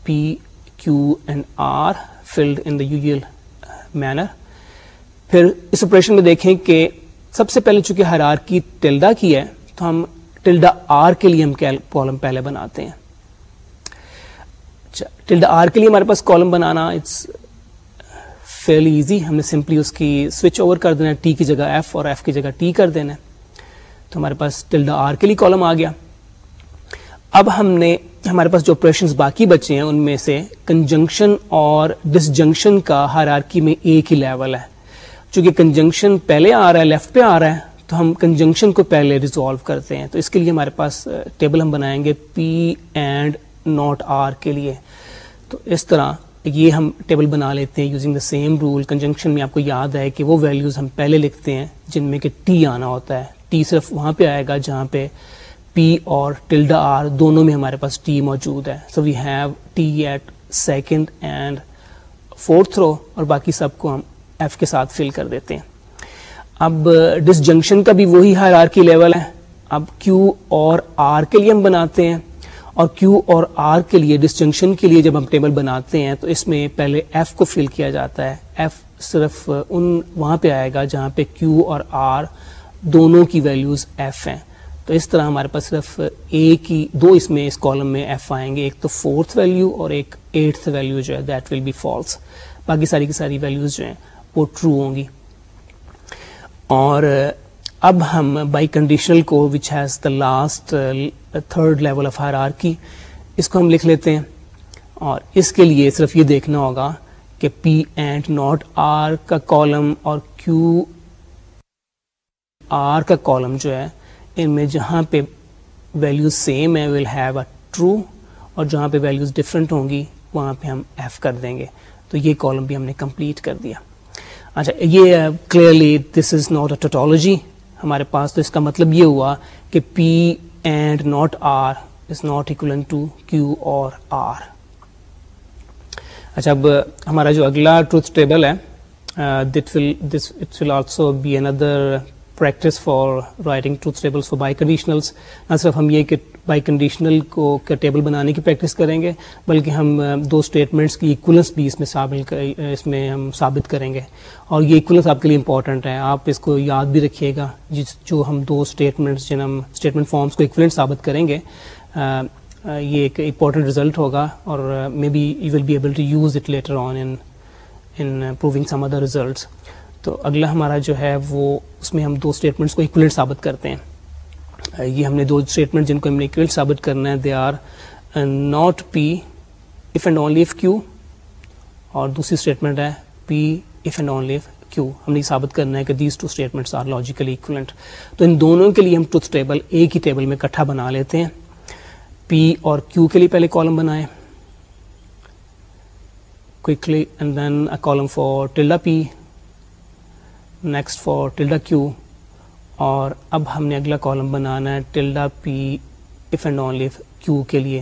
p q and r filled in the usual manner پھر اس آپریشن میں دیکھیں کہ سب سے پہلے چونکہ ہر آر کی ٹلڈا کی ہے، تو ہم ٹلڈا آر کے لیے ہم کالم پہلے بناتے ہیں. اچھا, ٹلڈا آر کے لیے ہمارے پاس کالم بنانا اٹس فیئرلی ایزی ہم نے سمپلی اس کی سوئچ اوور کر دینا ٹی کی جگہ ایف اور ایف کی جگہ ٹی کر دینا تو ہمارے پاس ٹلڈا آر کے لیے کالم آ گیا. اب ہم نے ہمارے پاس جو آپریشن باقی بچے ہیں، ان میں سے کنجنکشن اور ڈسجنکشن کا ہر آرکی میں ایک ہی لیول ہے. چونکہ کنجنکشن پہلے آ رہا ہے لیفٹ پہ آ رہا ہے، تو ہم کنجنکشن کو پہلے ریزالو کرتے ہیں. تو اس کے لیے ہمارے پاس ٹیبل ہم بنائیں گے پی اینڈ ناٹ آر کے لیے. تو اس طرح یہ ہم ٹیبل بنا لیتے ہیں using the same rule conjunction میں آپ کو یاد ہے کہ وہ ویلیوز ہم پہلے لکھتے ہیں جن میں کہ ٹی آنا ہوتا ہے. ٹی صرف وہاں پہ آئے گا جہاں پہ پی اور ٹلڈا آر دونوں میں ہمارے پاس ٹی موجود ہے. So we have T at second and fourth row اور باقی سب کو ہم ایف کے ساتھ فل کر دیتے ہیں. اب ڈس جنکشن کا بھی وہی ہر آر کی لیول ہے. اب کیو اور آر کے لیے ہم بناتے ہیں. اور کیو اور آر کے لیے ڈسجنکشن کے لیے جب ہم ٹیبل بناتے ہیں تو اس میں پہلے ایف کو فل کیا جاتا ہے۔ ایف صرف ان وہاں پہ آئے گا جہاں پہ کیو اور آر دونوں کی ویلیوز ایف ہیں۔ تو اس طرح ہمارے پاس صرف ایک ہی دو اس میں اس کالم میں ایف آئیں گے، ایک تو فورتھ ویلیو اور ایک ایٹھ ویلیو جو ہے دیٹ ول بی فالس باقی ساری کی ساری ویلیوز جو ہیں وہ ٹرو ہوں گی۔ اور اب ہم بائی کنڈیشنل کو which has the last third level of Hare r کی اس کو ہم لکھ لیتے ہیں اور اس کے لیے صرف یہ دیکھنا ہوگا کہ پی اینڈ ناٹ آر کا کالم اور کیو آر کا کالم جو ہے، ان میں جہاں پہ ویلیوز سیم ہے ول ہیو اے ٹرو اور جہاں پہ ویلیوز ڈفرینٹ ہوں گی، وہاں پہ ہم ایف کر دیں گے۔ تو یہ کالم بھی ہم نے کمپلیٹ کر دیا۔ اچھا یہ clearly this is not a tautology ہمارے پاس تو اس کا مطلب یہ ہوا کہ p and not r is not equivalent to q اور آر اچھا اب ہمارا جو اگلا ٹروتھ ٹیبل ہے this will also be under practice for writing truth tables for by کنڈیشنلس نہ صرف ہم یہ کہ بائی کنڈیشنل کو ٹیبل بنانے کی پریکٹس کریں گے، بلکہ ہم دو اسٹیٹمنٹس کی ایکولنس بھی اس میں ثابت اس میں ہم ثابت کریں گے۔ اور یہ ایکولنس آپ کے لیے امپورٹنٹ ہے۔ آپ اس کو یاد بھی رکھیے گا، جس جو ہم دو اسٹیٹمنٹس جن ہم اسٹیٹمنٹ فارمس کو ایکولنٹ ثابت کریں گے یہ ایک امپورٹنٹ رزلٹ ہوگا۔ اور maybe you will be able to use it later on in proving some other results تو اگلا ہمارا جو ہے، وہ اس میں ہم دو اسٹیٹمنٹس کو ایکولنٹ ثابت کرتے ہیں۔ یہ ہم نے دو اسٹیٹمنٹ جن کو ہم نے ایکولنٹ ثابت کرنا ہے they are not p if and only if q اور دوسری اسٹیٹمنٹ ہے p if and only if q ہم نے یہ ثابت کرنا ہے کہ these two statements are logically equivalent تو ان دونوں کے لیے ہم ٹروتھ ٹیبل ایک ہی ٹیبل میں اکٹھا بنا لیتے ہیں۔ پی اور کیو کے لیے پہلے کالم بنائیں۔ Quickly and then a column for tilde p next for tilde q اور اب ہم نے اگلا کالم بنانا ہے tilde p if and only q کے لیے۔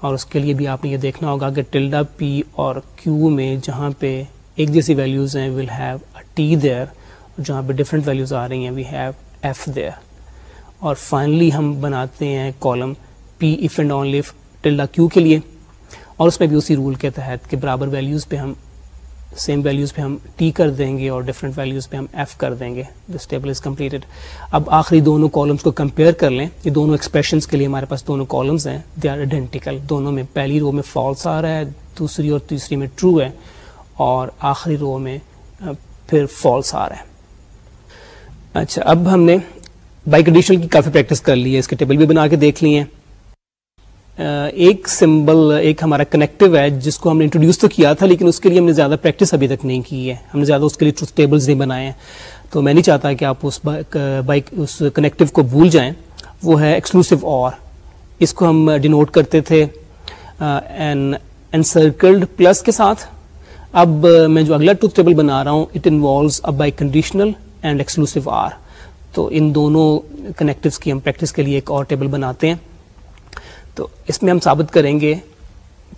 اور اس کے لیے بھی آپ نے یہ دیکھنا ہوگا کہ ٹلڈا پی اور کیو میں جہاں پہ ایک جیسی ویلیوز ہیں will have a T there جہاں پہ ڈفرینٹ ویلیوز آ رہی ہیں وی ہیو ایف دیئر اور فائنلی ہم بناتے ہیں column p if and only tilde q کے لیے۔ اور اس میں بھی اسی رول کے تحت کہ برابر ویلیوز پہ ہم سیم ویلیوز پہ ہم ٹی کر دیں گے اور ڈفرینٹ ویلیوز پہ ہم ایف کر دیں گے. دس ٹیبل از کمپلیٹڈ اب آخری دونوں کالمس کو کمپیئر کر لیں. یہ دونوں ایکسپریشنس کے لیے ہمارے پاس دونوں کالمس ہیں. دے آر آئیڈینٹیکل دونوں میں پہلی رو میں فالس آ رہا ہے، دوسری اور تیسری میں ٹرو ہے اور آخری رو میں پھر فالس آ رہا ہے۔ اچھا اب ہم نے بائی کنڈیشن کی کافی پریکٹس کر لی ہے۔ اس کے ٹیبل بھی بنا کے دیکھ لی ہیں۔ ایک سمبل، ایک ہمارا کنیکٹو ہے جس کو ہم نے انٹروڈیوس تو کیا تھا، لیکن اس کے لیے ہم نے زیادہ پریکٹس ابھی تک نہیں کی ہے۔ ہم نے زیادہ اس کے لیے ٹروتھ ٹیبلز نہیں بنائے ہیں۔ تو میں نہیں چاہتا کہ آپ اس بائک اس کنیکٹو کو بھول جائیں۔ وہ ہے ایکسکلوسو اور اس کو ہم ڈینوٹ کرتے تھے سرکلڈ پلس کے ساتھ۔ اب میں جو اگلا ٹروتھ ٹیبل بنا رہا ہوں it involves a biconditional and exclusive or تو ان دونوں کنیکٹوس کی ہم پریکٹس کے لیے ایک اور ٹیبل بناتے ہیں۔ تو اس میں ہم ثابت کریں گے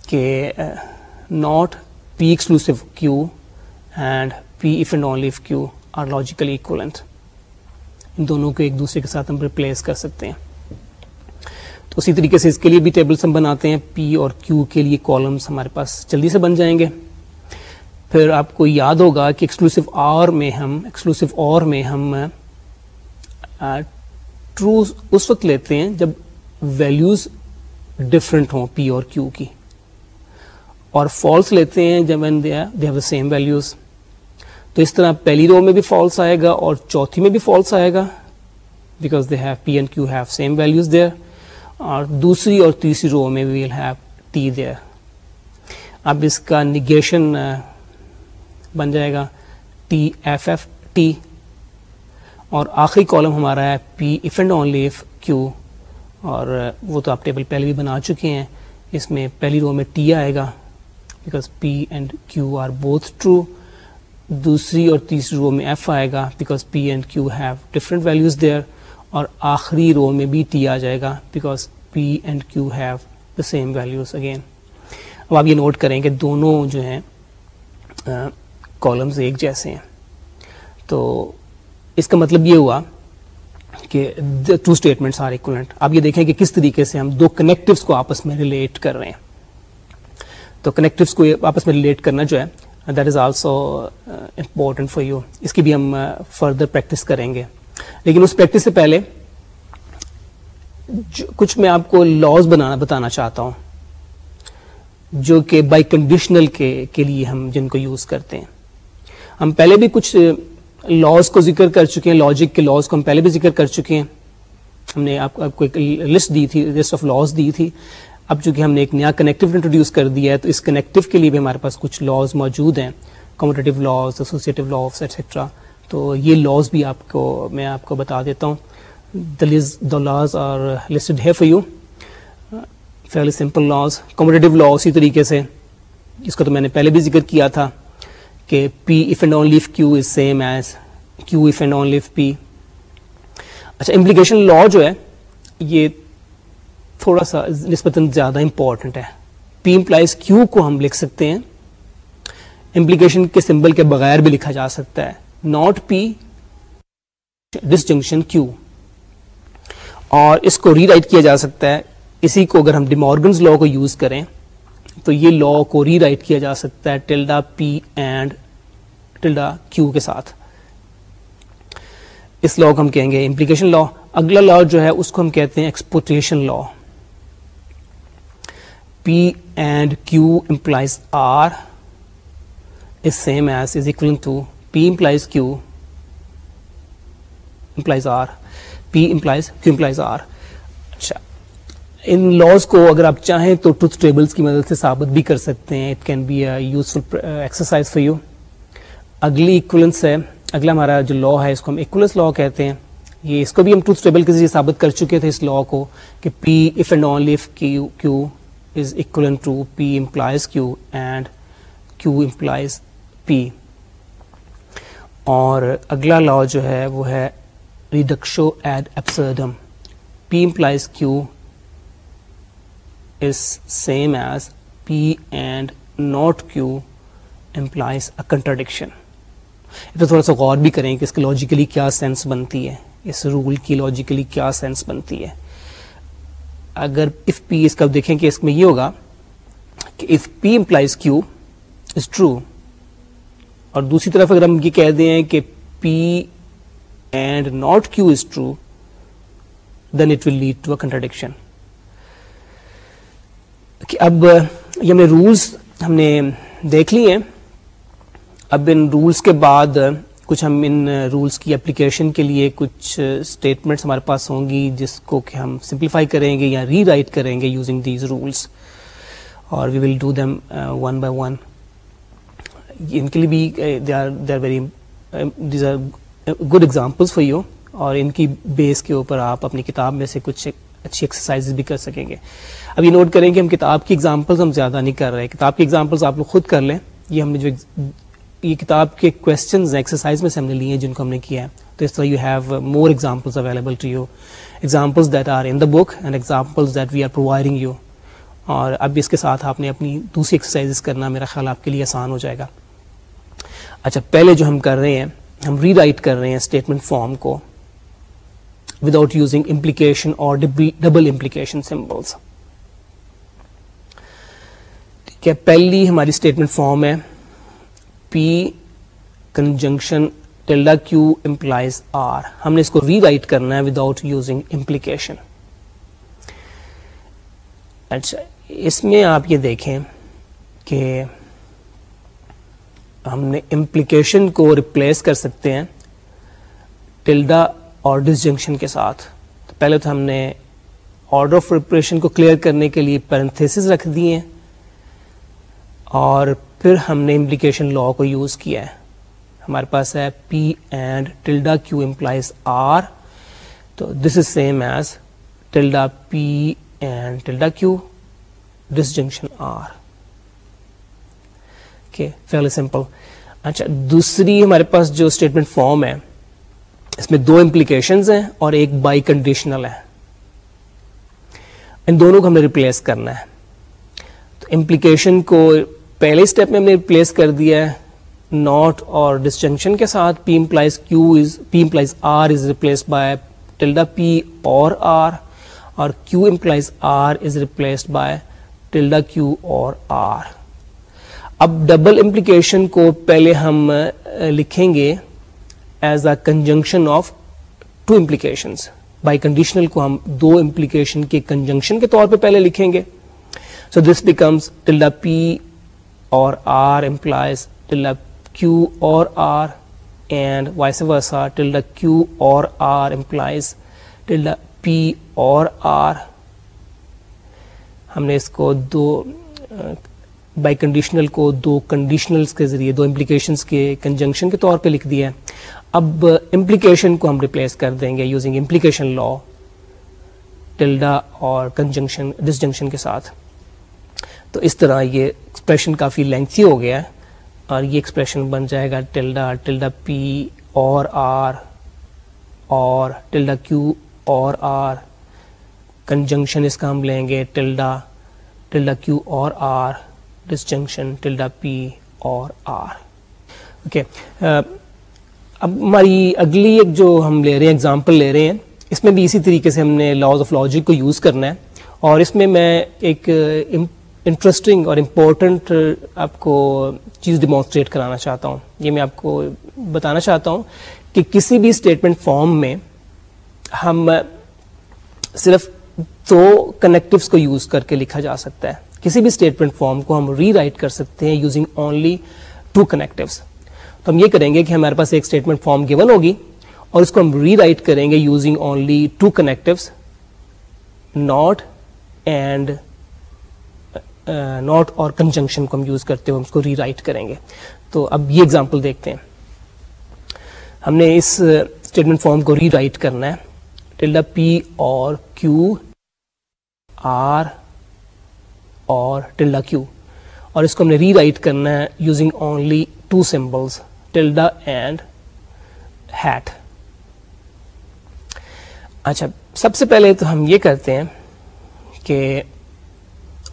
کہ not p exclusive q and p if and only q are logically equivalent ان دونوں کو ایک دوسرے کے ساتھ ہم ریپلیس کر سکتے ہیں۔ تو اسی طریقے سے اس کے لیے بھی ٹیبلس ہم بناتے ہیں۔ پی اور کیو کے لیے کالمس ہمارے پاس جلدی سے بن جائیں گے۔ پھر آپ کو یاد ہوگا کہ ایکسکلوسو آر میں ہم ایکسکلوسو اور میں ہم ٹرو اس وقت لیتے ہیں جب ویلیوز ڈفرینٹ ہوں پی اور کیو کی۔ اور فالس لیتے ہیں جب they have the same values تو اس طرح پہلی رو میں بھی فالس آئے گا اور چوتھی میں بھی فالس آئے گا۔ Because they have p and q have same values there اور دوسری اور تیسری رو میں ویل ہیو ٹی دیئر اب اس کا نگیشن بن جائے گا۔ ٹی ایف ایف ٹی اور آخری کالم ہمارا ہے p if and only if q اور وہ تو آپ ٹیبل پہلے بھی بنا چکے ہیں۔ اس میں پہلی رو میں ٹی آئے گا because p and q are both true دوسری اور تیسری رو میں ایف آئے گا because p and q have different values there اور آخری رو میں بھی ٹی آ جائے گا because p and q have the same values again اب آپ یہ نوٹ کریں کہ دونوں جو ہیں کالمز ایک جیسے ہیں۔ تو اس کا مطلب یہ ہوا کہ ٹو اسٹیٹمنٹس آر اکولنٹ آپ یہ دیکھیں کہ کس طریقے سے ہم دو کنیکٹوس کو آپس میں ریلیٹ کر رہے ہیں. تو کنیکٹوس کو آپس میں ریلیٹ کرنا جو ہے that is also important for you اس کی بھی ہم فردر uh, پریکٹس کریں گے. لیکن اس پریکٹس سے پہلے کچھ میں آپ کو لاس بنانا بتانا چاہتا ہوں جو کہ بائی کنڈیشنل کے کے لیے ہم جن کو یوز کرتے ہیں. ہم پہلے بھی کچھ لاس کو ذکر کر چکے ہیں لاجک کے لاس کو ہم پہلے بھی ذکر کر چکے ہیں۔ ہم نے آپ کو ایک لسٹ دی تھی لسٹ آف لاس دی تھی۔ اب چونکہ ہم نے ایک نیا کنیکٹو انٹروڈیوس کر دیا ہے، تو اس کنیکٹو کے لیے بھی ہمارے پاس کچھ لاس موجود ہیں۔ Commutative laws associative laws etcetera تو یہ لاس بھی آپ کو، میں آپ کو بتا دیتا ہوں۔ دا لاز آر لسٹڈ ہے for you fairly simple laws commutative law اسی طریقے سے۔ جس کو تو میں نے پہلے بھی ذکر کیا تھا۔ کہ p if and only q is same as q if and only p اچھا امپلیکیشن لا جو ہے، یہ تھوڑا سا نسبتاً زیادہ امپورٹنٹ ہے۔ پی امپلائز کیو کو ہم لکھ سکتے ہیں۔ امپلیکیشن کے سمبل کے بغیر بھی لکھا جا سکتا ہے۔ ناٹ پی ڈس جنکشن کیو اور اس کو ری رائٹ کیا جا سکتا ہے۔ اسی کو اگر ہم ڈیمورگنز لا کو یوز کریں تو یہ لا کو ری رائٹ کیا جا سکتا ہے tilde P and tilde Q کے ساتھ۔ اس لا کو ہم کہیں گے امپلیکیشن لا اگلا لا جو ہے اس کو ہم کہتے ہیں exportation law p and q implies r is same as is equal to p implies q implies r p implies q implies r in laws کو اگر آپ چاہیں تو ٹروتھ ٹیبلس کی مدد سے ثابت بھی کر سکتے ہیں. It can be a useful exercise for you اگلی ایکولنس ہے. اگلا ہمارا جو لا ہے، اس کو ہم ایکولنس لا کہتے ہیں. یہ اس کو بھی ہم ٹروتھ ٹیبل کے ذریعے ثابت کر چکے تھے اس لا کو کہ p if and only if q q is equal to p implies q and q implies p اور اگلا لا جو ہے وہ ہے reductio ad absurdum p implies q is same as P and not Q implies a contradiction. تو تھوڑا سا غور بھی کریں کہ اس کی لاجیکلی کیا سینس بنتی ہے اس رول کی لاجیکلی کیا سینس بنتی ہے اگر اف پی اس کا دیکھیں کہ اس میں یہ ہوگا کہ if P implies Q is true اور دوسری طرف اگر ہم یہ کہہ دیں کہ p and not q is true then it will lead to a contradiction اب یہ ہم نے رولس ہم نے دیکھ لی ہیں۔ اب ان رولس کے بعد کچھ ہم ان رولس کی اپلیکیشن کے لیے کچھ اسٹیٹمنٹس ہمارے پاس ہوں گی جس کو کہ ہم سمپلیفائی کریں گے یا ری رائٹ کریں گے یوزنگ دیز رولس اور we will do them one by one ان کے لیے بھی they are they are very these are good examples for you اور ان کی بیس کے اوپر آپ اپنی کتاب میں سے کچھ اچھی ایکسرسائز بھی کر سکیں گے۔ اب یہ نوٹ کریں کہ ہم کتاب کی ایگزامپلس ہم زیادہ نہیں کر رہے کتاب کی ایگزامپلس آپ لوگ خود کر لیں۔ یہ ہم نے جو یہ کتاب کے کوشچنز ایکسرسائز میں سے ہم نے لیے ہیں جن کو ہم نے کیا ہے۔ تو اس طرح you have more examples available to you examples that are in the book and examples that we are providing you اور اب اس کے ساتھ آپ نے اپنی دوسری ایکسرسائز کرنا میرا خیال آپ کے لیے آسان ہو جائے گا۔ اچھا پہلے جو ہم کر رہے ہیں، ہم ری رائٹ کر رہے ہیں اسٹیٹمنٹ فارم کو۔ وداؤٹ یوزنگ امپلیکیشن اور ڈبل امپلیکیشن سمبلس ٹھیک ہے پہلی ہماری اسٹیٹمنٹ فارم ہے P conjunction tilde Q implies R ہم نے اس کو ری رائٹ کرنا ہے وداؤٹ یوزنگ امپلیکیشن اچھا اس میں آپ یہ دیکھیں کہ ہم نے امپلیکیشن کو ریپلیس کر سکتے ہیں ٹلڈا اور ڈسجنکشن کے ساتھ۔ تو پہلے تو ہم نے آرڈر آف پریپریشن کو کلیئر کرنے کے لیے پیرنتھس رکھ دیے اور پھر ہم نے امپلیکیشن لا کو یوز کیا ہے۔ ہمارے پاس ہے P and tilde q implies r تو this is same as tilde p and tilde q disjunction r fairly simple اچھا دوسری ہمارے پاس جو اسٹیٹمنٹ فارم ہے اس میں دو امپلیکیشن ہیں اور ایک بائی کنڈیشنل ہے ان دونوں کو ہم نے ریپلیس کرنا ہے۔ تو امپلیکیشن کو پہلے اسٹیپ میں ہم نے ریپلیس کر دیا ہے۔ ناٹ اور ڈسجنکشن کے ساتھ p implies q is p implies r is replace by tilde p or r اور q implies r is replaced by tilde q or r اب ڈبل امپلیکیشن کو پہلے ہم لکھیں گے۔ As a conjunction of two implication by conditional کو ہم دو implication کے کنجنکشن کے طور پہ پہلے لکھیں گے. سو دس بیکمس ٹلڈا پی اور are implies tilde q or r and vice versa tilde q or r implies tilde P اور آر ہم نے اس کو دو بائی کنڈیشنل کو دو کنڈیشنلس کے ذریعے، دو امپلیکیشنس کے کنجنکشن کے طور پہ لکھ دیا ہے. اب امپلیکیشن کو ہم ریپلیس کر دیں گے یوزنگ امپلیکیشن لا ٹلڈا اور کنجنکشن ڈسجنکشن کے ساتھ۔ تو اس طرح یہ ایکسپریشن کافی لینتھی ہو گیا ہے اور یہ ایکسپریشن بن جائے گا ٹلڈا ٹلڈا پی اور آر اور ٹلڈا کیو اور آر کنجنکشن اس کا ہم لیں گے ٹلڈا ٹلڈا کیو اور آر ڈسجنکشن ٹلڈا پی اور آر اوکے uh, اب ہماری اگلی ایک جو ہم لے رہے ہیں ایگزامپل لے رہے ہیں، اس میں بھی اسی طریقے سے ہم نے لاز آف لاجک کو یوز کرنا ہے۔ اور اس میں میں ایک uh, انٹرسٹنگ اور امپورٹنٹ uh, آپ کو چیز ڈیمانسٹریٹ کرانا چاہتا ہوں۔ یہ میں آپ کو بتانا چاہتا ہوں کہ کسی بھی اسٹیٹمنٹ فارم میں ہم uh, صرف دو کنیکٹوس کو یوز کر کے لکھا جا سکتا ہے۔ کسی بھی اسٹیٹمنٹ فارم کو ہم ری رائٹ کر سکتے ہیں یوزنگ اونلی ٹو کنیکٹوس تو ہم یہ کریں گے کہ ہمارے پاس ایک اسٹیٹمنٹ فارم گیون ہوگی اور اس کو ہم ری رائٹ کریں گے using only two connectives not and not اور کنجنکشن کو ہم یوز کرتے ہوئے اس کو ری رائٹ کریں گے۔ تو اب یہ ایگزامپل دیکھتے ہیں۔ ہم نے اس uh, اسٹیٹمنٹ فارم کو ری رائٹ کرنا ہے۔ ٹلڈا پی اور کیو آر اور ٹلڈا کیو اور اس کو ہم نے ری رائٹ کرنا ہے using only two symbols tilde and hat اچھا سب سے پہلے تو ہم یہ کرتے ہیں کہ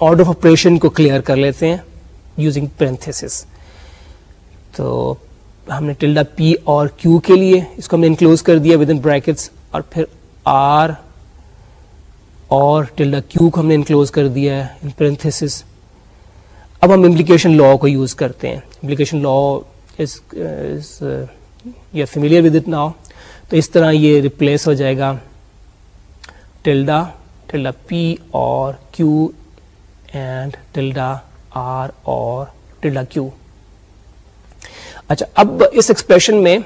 آرڈر آف آپریشن کو کلیئر کر لیتے ہیں یوزنگ پرنتھس تو ہم نے ٹلڈا پی اور کیو کے لیے، اس کو ہم نے انکلوز کر دیا ود ان بریکٹس اور پھر آر اور ٹلڈا کیو کو ہم نے انکلوز کر دیا ہے ان اب ہم امپلیکیشن لا کو یوز کرتے ہیں۔ امپلیکیشن لا یا فیملیئر ود اٹ ناؤ تو اس طرح یہ ریپلیس ہو جائے گا ٹلڈا ٹلڈا پی اور کیو اینڈ ٹلڈا آر اور ٹلڈا کیو اچھا اب اس ایکسپریشن میں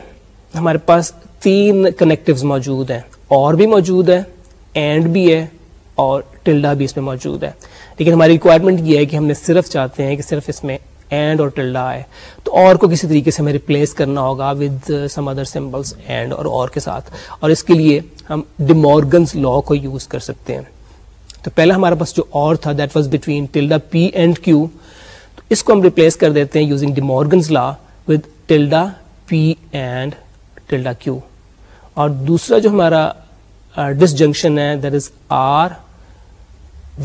ہمارے پاس تین کنیکٹوز موجود ہیں۔ اور بھی موجود ہے اینڈ بھی ہے اور ٹلڈا بھی اس میں موجود ہے۔ لیکن ہماری ریکوائرمنٹ یہ ہے کہ ہم نے صرف چاہتے ہیں کہ صرف اس میں اینڈ اور ٹلڈا آئے تو اور کو کسی طریقے سے ہمیں ریپلیس کرنا ہوگا with some other symbols and or اور کے ساتھ. اور اس کے لیے ہم ڈیمورگنس لا کو یوز کر سکتے ہیں. تو پہلا ہمارے پاس جو اور تھا that was between tilde p and q تو اس کو ہم ریپلیس کر دیتے ہیں using De Morgan's law with tilde p and tilde q اور دوسرا جو ہمارا ڈس جنکشن ہے that is r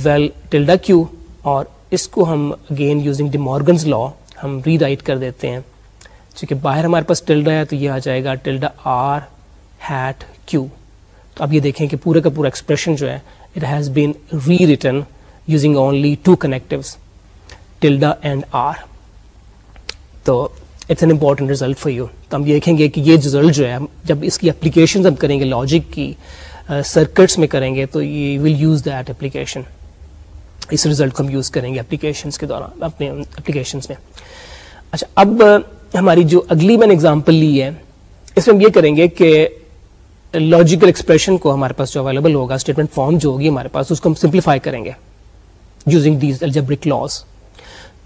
vel tilde q اور اس کو ہم again using De Morgan's law ہم ری رائٹ کر دیتے ہیں۔ چونکہ باہر ہمارے پاس ٹلڈا ہے تو یہ آ جائے گا ٹلڈا آر ہیٹ کیو تو اب یہ دیکھیں کہ پورے کا پورا ایکسپریشن جو ہے it has been rewritten using only two connectives tilde and or تو it's an important result for you تو ہم دیکھیں گے کہ یہ ریزلٹ جو ہے، جب اس کی اپلیکیشن ہم کریں گے لاجک کی uh, سرکٹس میں کریں گے، تو یہ ول یوز دیٹ اپلیکیشن اس ریزلٹ کو ہم یوز کریں گے اپلیکیشنس کے دوران، اپنے اپلیکیشنس میں۔ اچھا اب ہماری جو اگلی میں نے اگزامپل لی ہے، اس میں ہم یہ کریں گے کہ لاجیکل ایکسپریشن کو ہمارے پاس جو اویلیبل ہوگا اسٹیٹمنٹ فارم جو ہوگی ہمارے پاس، اس کو ہم سمپلیفائی کریں گے یوزنگ دیز الجبرک لاس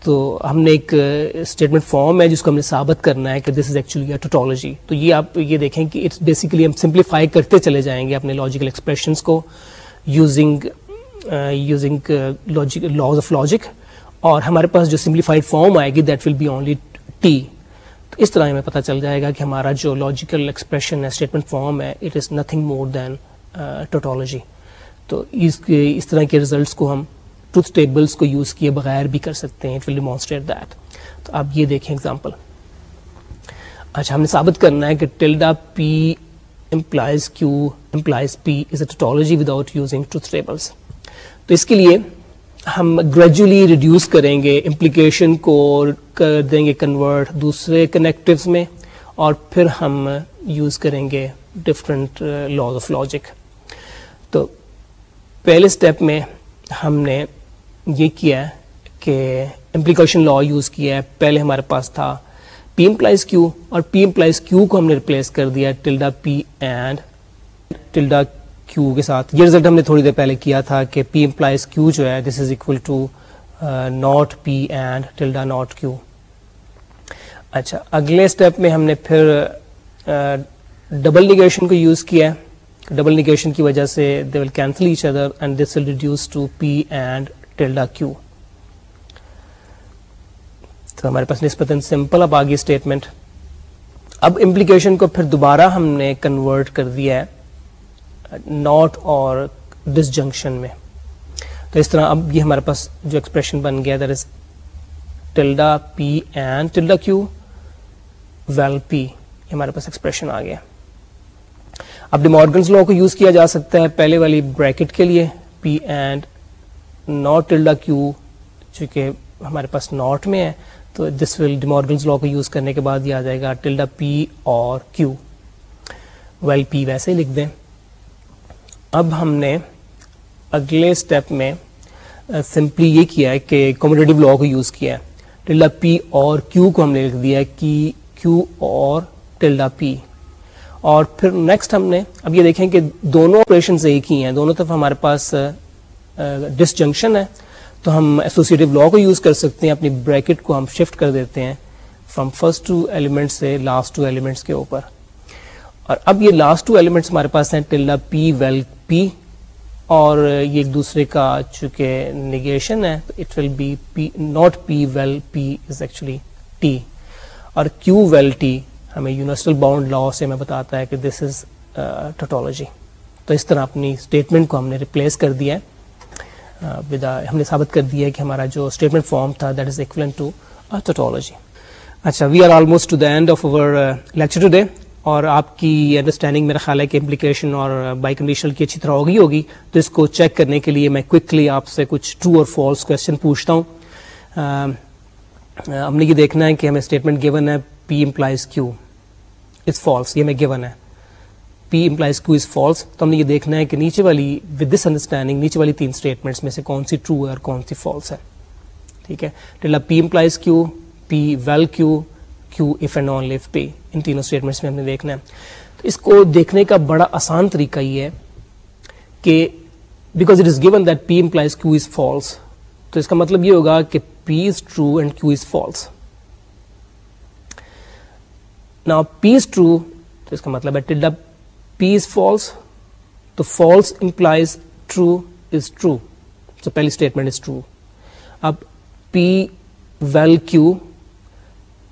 تو ہم نے ایک اسٹیٹمنٹ فارم ہے، جس کو ہم نے ثابت کرنا ہے کہ دس از ایکچولی ٹوٹالوجی تو یہ آپ یہ دیکھیں کہ اٹس بیسیکلی ہم سمپلیفائی کرتے چلے جائیں گے اپنے لاجیکل ایکسپریشنس کو using using laws of logic اور ہمارے پاس جو سمپلیفائڈ فارم آئے گی that will be only T تو اس طرح ہمیں پتہ چل جائے گا کہ ہمارا جو لاجیکل ایکسپریشن ہے اسٹیٹمنٹ فارم ہے it is nothing more than tautology تو اس اس طرح کے ریزلٹس کو ہم ٹروتھ ٹیبلس کو یوز کیے بغیر بھی کر سکتے ہیں اٹ ول ڈیمانسٹریٹ دیٹ تو آپ یہ دیکھیں اگزامپل اچھا ہم نے ثابت کرنا ہے کہ tilde p implies q implies p is a tautology without using truth tables تو اس کے لیے ہم گریجولی ریڈیوس کریں گے امپلیکیشن کو کر دیں گے کنورٹ دوسرے کنیکٹوز میں اور پھر ہم یوز کریں گے ڈفرینٹ لاز آف لاجک تو پہلے اسٹیپ میں ہم نے یہ کیا کہ امپلیکیشن لا یوز کیا ہے، پہلے ہمارے پاس تھا پی امپلائز کیو اور پی امپلائز کیو کو ہم نے ریپلیس کر دیا tilde P and tilde Q کے ساتھ۔ یہ رزلٹ ہم نے تھوڑی دیر پہلے کیا تھا کہ پی امپلائز کیو جو ہے this is equal to not P and tilde not Q اچھا اگلے اسٹیپ میں ہم نے پھر ڈبل uh, نیگیشن کو یوز کیا ہے۔ ڈبل نیگیشن کی وجہ سے they will cancel each other and this will reduce to p and tilde q تو ہمارے پاس نسبتاً سمپل اب آگے اسٹیٹمنٹ اب امپلیکیشن کو پھر دوبارہ ہم نے کنورٹ کر دیا ہے۔ ناٹ اور ڈس جنکشن میں۔ تو اس طرح اب یہ ہمارے پاس جو ایکسپریشن بن گیا there is tilde P and tilde Q, well P ہمارے پاس ایکسپریشن آ گیا۔ اب ڈیمارگنس لا کو یوز کیا جا سکتا ہے پہلے والی بریکٹ کے لیے، P and not tilde Q, چونکہ ہمارے پاس ناٹ میں ہے، تو دس ول ڈیمارگنس لا کو یوز کرنے کے بعد یہ آ جائے گا ٹلڈا پی اور کیو۔ ویل پی ویسے ہی لکھ دیں۔ اب ہم نے اگلے اسٹیپ میں uh, سمپلی یہ کیا ہے کہ کوموڈیٹو لا کو یوز کیا ہے۔ ٹلڈا پی اور کیو کو ہم نے لکھ دیا ہے کی کیو اور ٹلڈا پی اور پھر نیکسٹ ہم نے، اب یہ دیکھیں کہ دونوں آپریشن ایک ہی ہیں، دونوں طرف ہمارے پاس uh, uh, ڈس جنکشن ہے۔ تو ہم ایسوسیٹو لا کو یوز کر سکتے ہیں، اپنی بریکٹ کو ہم شفٹ کر دیتے ہیں فرام فرسٹ ٹو ایلیمنٹ سے لاسٹ ٹو ایلیمنٹس کے اوپر۔ اور اب یہ لاسٹ ٹو ایلیمنٹس ہمارے پاس ہیں ٹلڈا پی ویل پی اور یہ ایک دوسرے کا چونکہ نگیشن ہے it will be p not p vel p is actually T اور کیو ویل ٹی ہمیں یونیورسل باؤنڈ لا سے ہمیں بتاتا ہے کہ دس از ٹوٹالوجی تو اس طرح اپنی اسٹیٹمنٹ کو ہم نے ریپلیس کر دیا ہے uh, ہم نے ثابت کر دیا ہے کہ ہمارا جو اسٹیٹمنٹ فارم تھا that is equivalent to tautology اچھا we are almost to the end of our lecture today اور آپ کی انڈرسٹینڈنگ میرا خیال ہے کہ امپلیکیشن اور بائی کنڈیشنل کی اچھی طرح ہوگی ہوگی، تو اس کو چیک کرنے کے لیے میں کوئکلی آپ سے کچھ ٹرو اور فالس کوشچن پوچھتا ہوں۔ ہم نے یہ دیکھنا ہے کہ ہمیں اسٹیٹمنٹ گیون ہے پی امپلائز کیو از فالس یہ ہمیں گیون ہے۔ پی امپلائز کیو از فالس تو ہم نے یہ دیکھنا ہے کہ نیچے والی ود دس انڈرسٹینڈنگ نیچے والی تین اسٹیٹمنٹس میں سے کون سی ٹرو ہے اور کون سی فالس ہے۔ ٹھیک ہے۔ P implies q p vel q q if and only p ان تینوں اسٹیٹمنٹس میں ہم نے دیکھنا ہے۔ تو اس کو دیکھنے کا بڑا آسان طریقہ یہ ہے کہ because it is given that p implies q is false تو اس کا مطلب یہ ہوگا کہ p is true and q is false نا پی از ٹرو تو اس کا مطلب ہے ٹڈا پی از فالس تو false implies true is true تو پہلی اسٹیٹمنٹ از ٹرو اب p vel q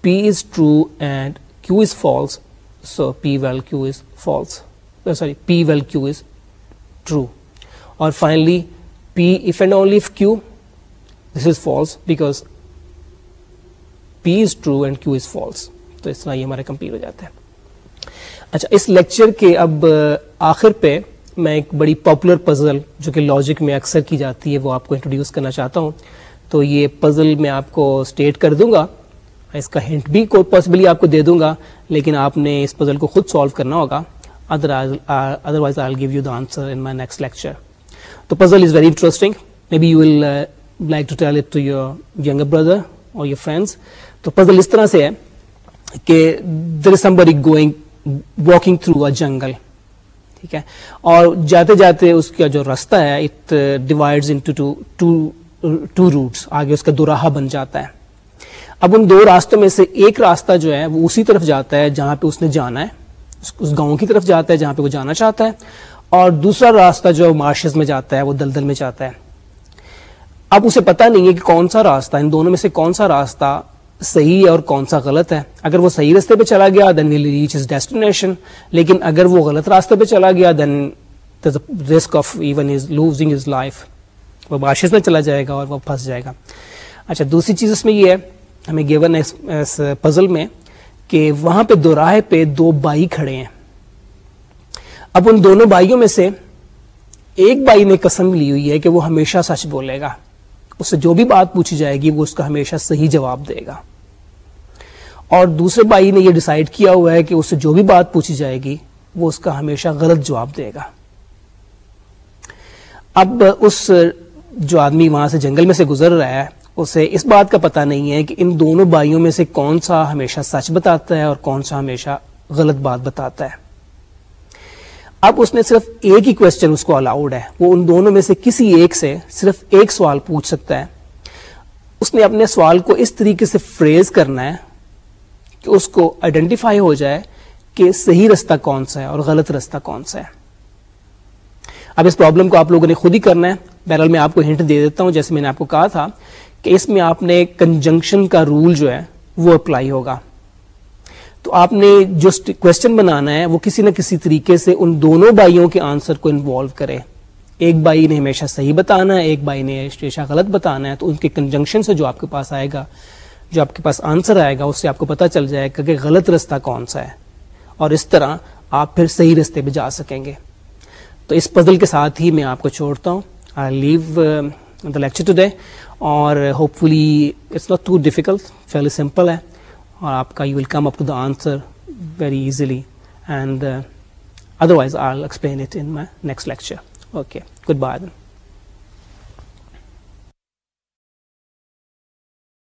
p is true and q is false so p vel q is false sorry p vel q is true اور finally p if and only q this is false because p is true and q is false تو اس طرح یہ ہمارے complete ہو جاتا ہے اچھا اس lecture کے اب آخر پہ میں ایک بڑی پاپولر پزل جو کہ لاجک میں اکثر کی جاتی ہے، وہ آپ کو انٹروڈیوس کرنا چاہتا ہوں۔ تو یہ پزل میں آپ کو اسٹیٹ کر دوں گا۔ اس کا ہنٹ بھی کوئی پاسبلی آپ کو دے دوں گا، لیکن آپ نے اس پزل کو خود سالو کرنا ہوگا۔ Otherwise I give you the answer in my next lecture تو puzzle is very interesting may be you will like to tell it to your younger brother اور یور فرینڈس تو پزل اس طرح سے ہے کہ دیر از سم بڑی going walking through a jungle ٹھیک ہے۔ اور جاتے جاتے اس کا جو راستہ ہے اٹ ڈیوائڈ ٹو روٹس آگے اس کا دوراہا بن جاتا ہے۔ اب ان دو راستوں میں سے ایک راستہ جو ہے وہ اسی طرف جاتا ہے جہاں پہ اس نے جانا ہے، اس گاؤں کی طرف جاتا ہے جہاں پہ وہ جانا چاہتا ہے، اور دوسرا راستہ جو ہے مارشز میں جاتا ہے، وہ دلدل میں جاتا ہے۔ اب اسے پتا نہیں ہے کہ کون سا راستہ، ان دونوں میں سے کون سا راستہ صحیح ہے اور کون سا غلط ہے۔ اگر وہ صحیح راستے پہ چلا گیا دین ریچ از ڈیسٹینیشن لیکن اگر وہ غلط راستے پہ چلا گیا then risk of even his losing his life وہ بارشز میں چلا جائے گا اور وہ پھنس جائے گا۔ اچھا دوسری چیز اس میں یہ ہے ہمیں گیون اس پزل میں کہ وہاں پہ دو راہ پہ دو بائی کھڑے ہیں۔ اب ان دونوں بھائیوں میں سے ایک بھائی نے قسم لی ہوئی ہے کہ وہ ہمیشہ سچ بولے گا۔ اس سے جو بھی بات پوچھی جائے گی، وہ اس کا ہمیشہ صحیح جواب دے گا۔ اور دوسرے بھائی نے یہ ڈسائڈ کیا ہوا ہے کہ اس سے جو بھی بات پوچھی جائے گی، وہ اس کا ہمیشہ غلط جواب دے گا۔ اب اس جو آدمی وہاں سے جنگل میں سے گزر رہا ہے اسے اس بات کا پتہ نہیں ہے کہ ان دونوں بھائیوں میں سے کون سا ہمیشہ سچ بتاتا ہے اور کون سا ہمیشہ غلط بات بتاتا ہے۔ اب اس نے صرف ایک ہی کوشچن اس کو الاؤڈ ہے۔ وہ ان دونوں میں سے کسی ایک سے صرف ایک سوال پوچھ سکتا ہے۔ اس نے اپنے سوال کو اس طریقے سے فریز کرنا ہے کہ اس کو آئیڈینٹیفائی ہو جائے کہ صحیح رستہ کون سا ہے اور غلط رستہ کون سا ہے۔ اب اس پرابلم کو آپ لوگوں نے خود ہی کرنا ہے۔ بہرحال میں آپ کو ہنٹ دے دیتا ہوں، جیسے میں نے آپ کو کہا تھا کہ اس میں آپ نے کنجنکشن کا رول جو ہے، وہ اپلائی ہوگا۔ تو آپ نے جو کوشچن بنانا ہے، وہ کسی نہ کسی طریقے سے ان دونوں بھائیوں کے آنسر کو انوالو کرے۔ ایک بھائی نے ہمیشہ صحیح بتانا ہے، ایک بھائی نے ہمیشہ غلط بتانا ہے، تو ان کے کنجنکشن سے جو آپ کے پاس آئے گا، جو آپ کے پاس آنسر آئے گا، اس سے آپ کو پتا چل جائے گا کہ غلط رستہ کون سا ہے۔ اور اس طرح آپ پھر صحیح رستے پہ جا سکیں گے۔ تو اس پزل کے ساتھ ہی میں آپ کو چھوڑتا ہوں۔ I leave the lecture to اور hopefully it's not too difficult fairly simple ہے، اور آپ کا you will come up to the answer very easily and otherwise I explain it in my next lecture okay good bye then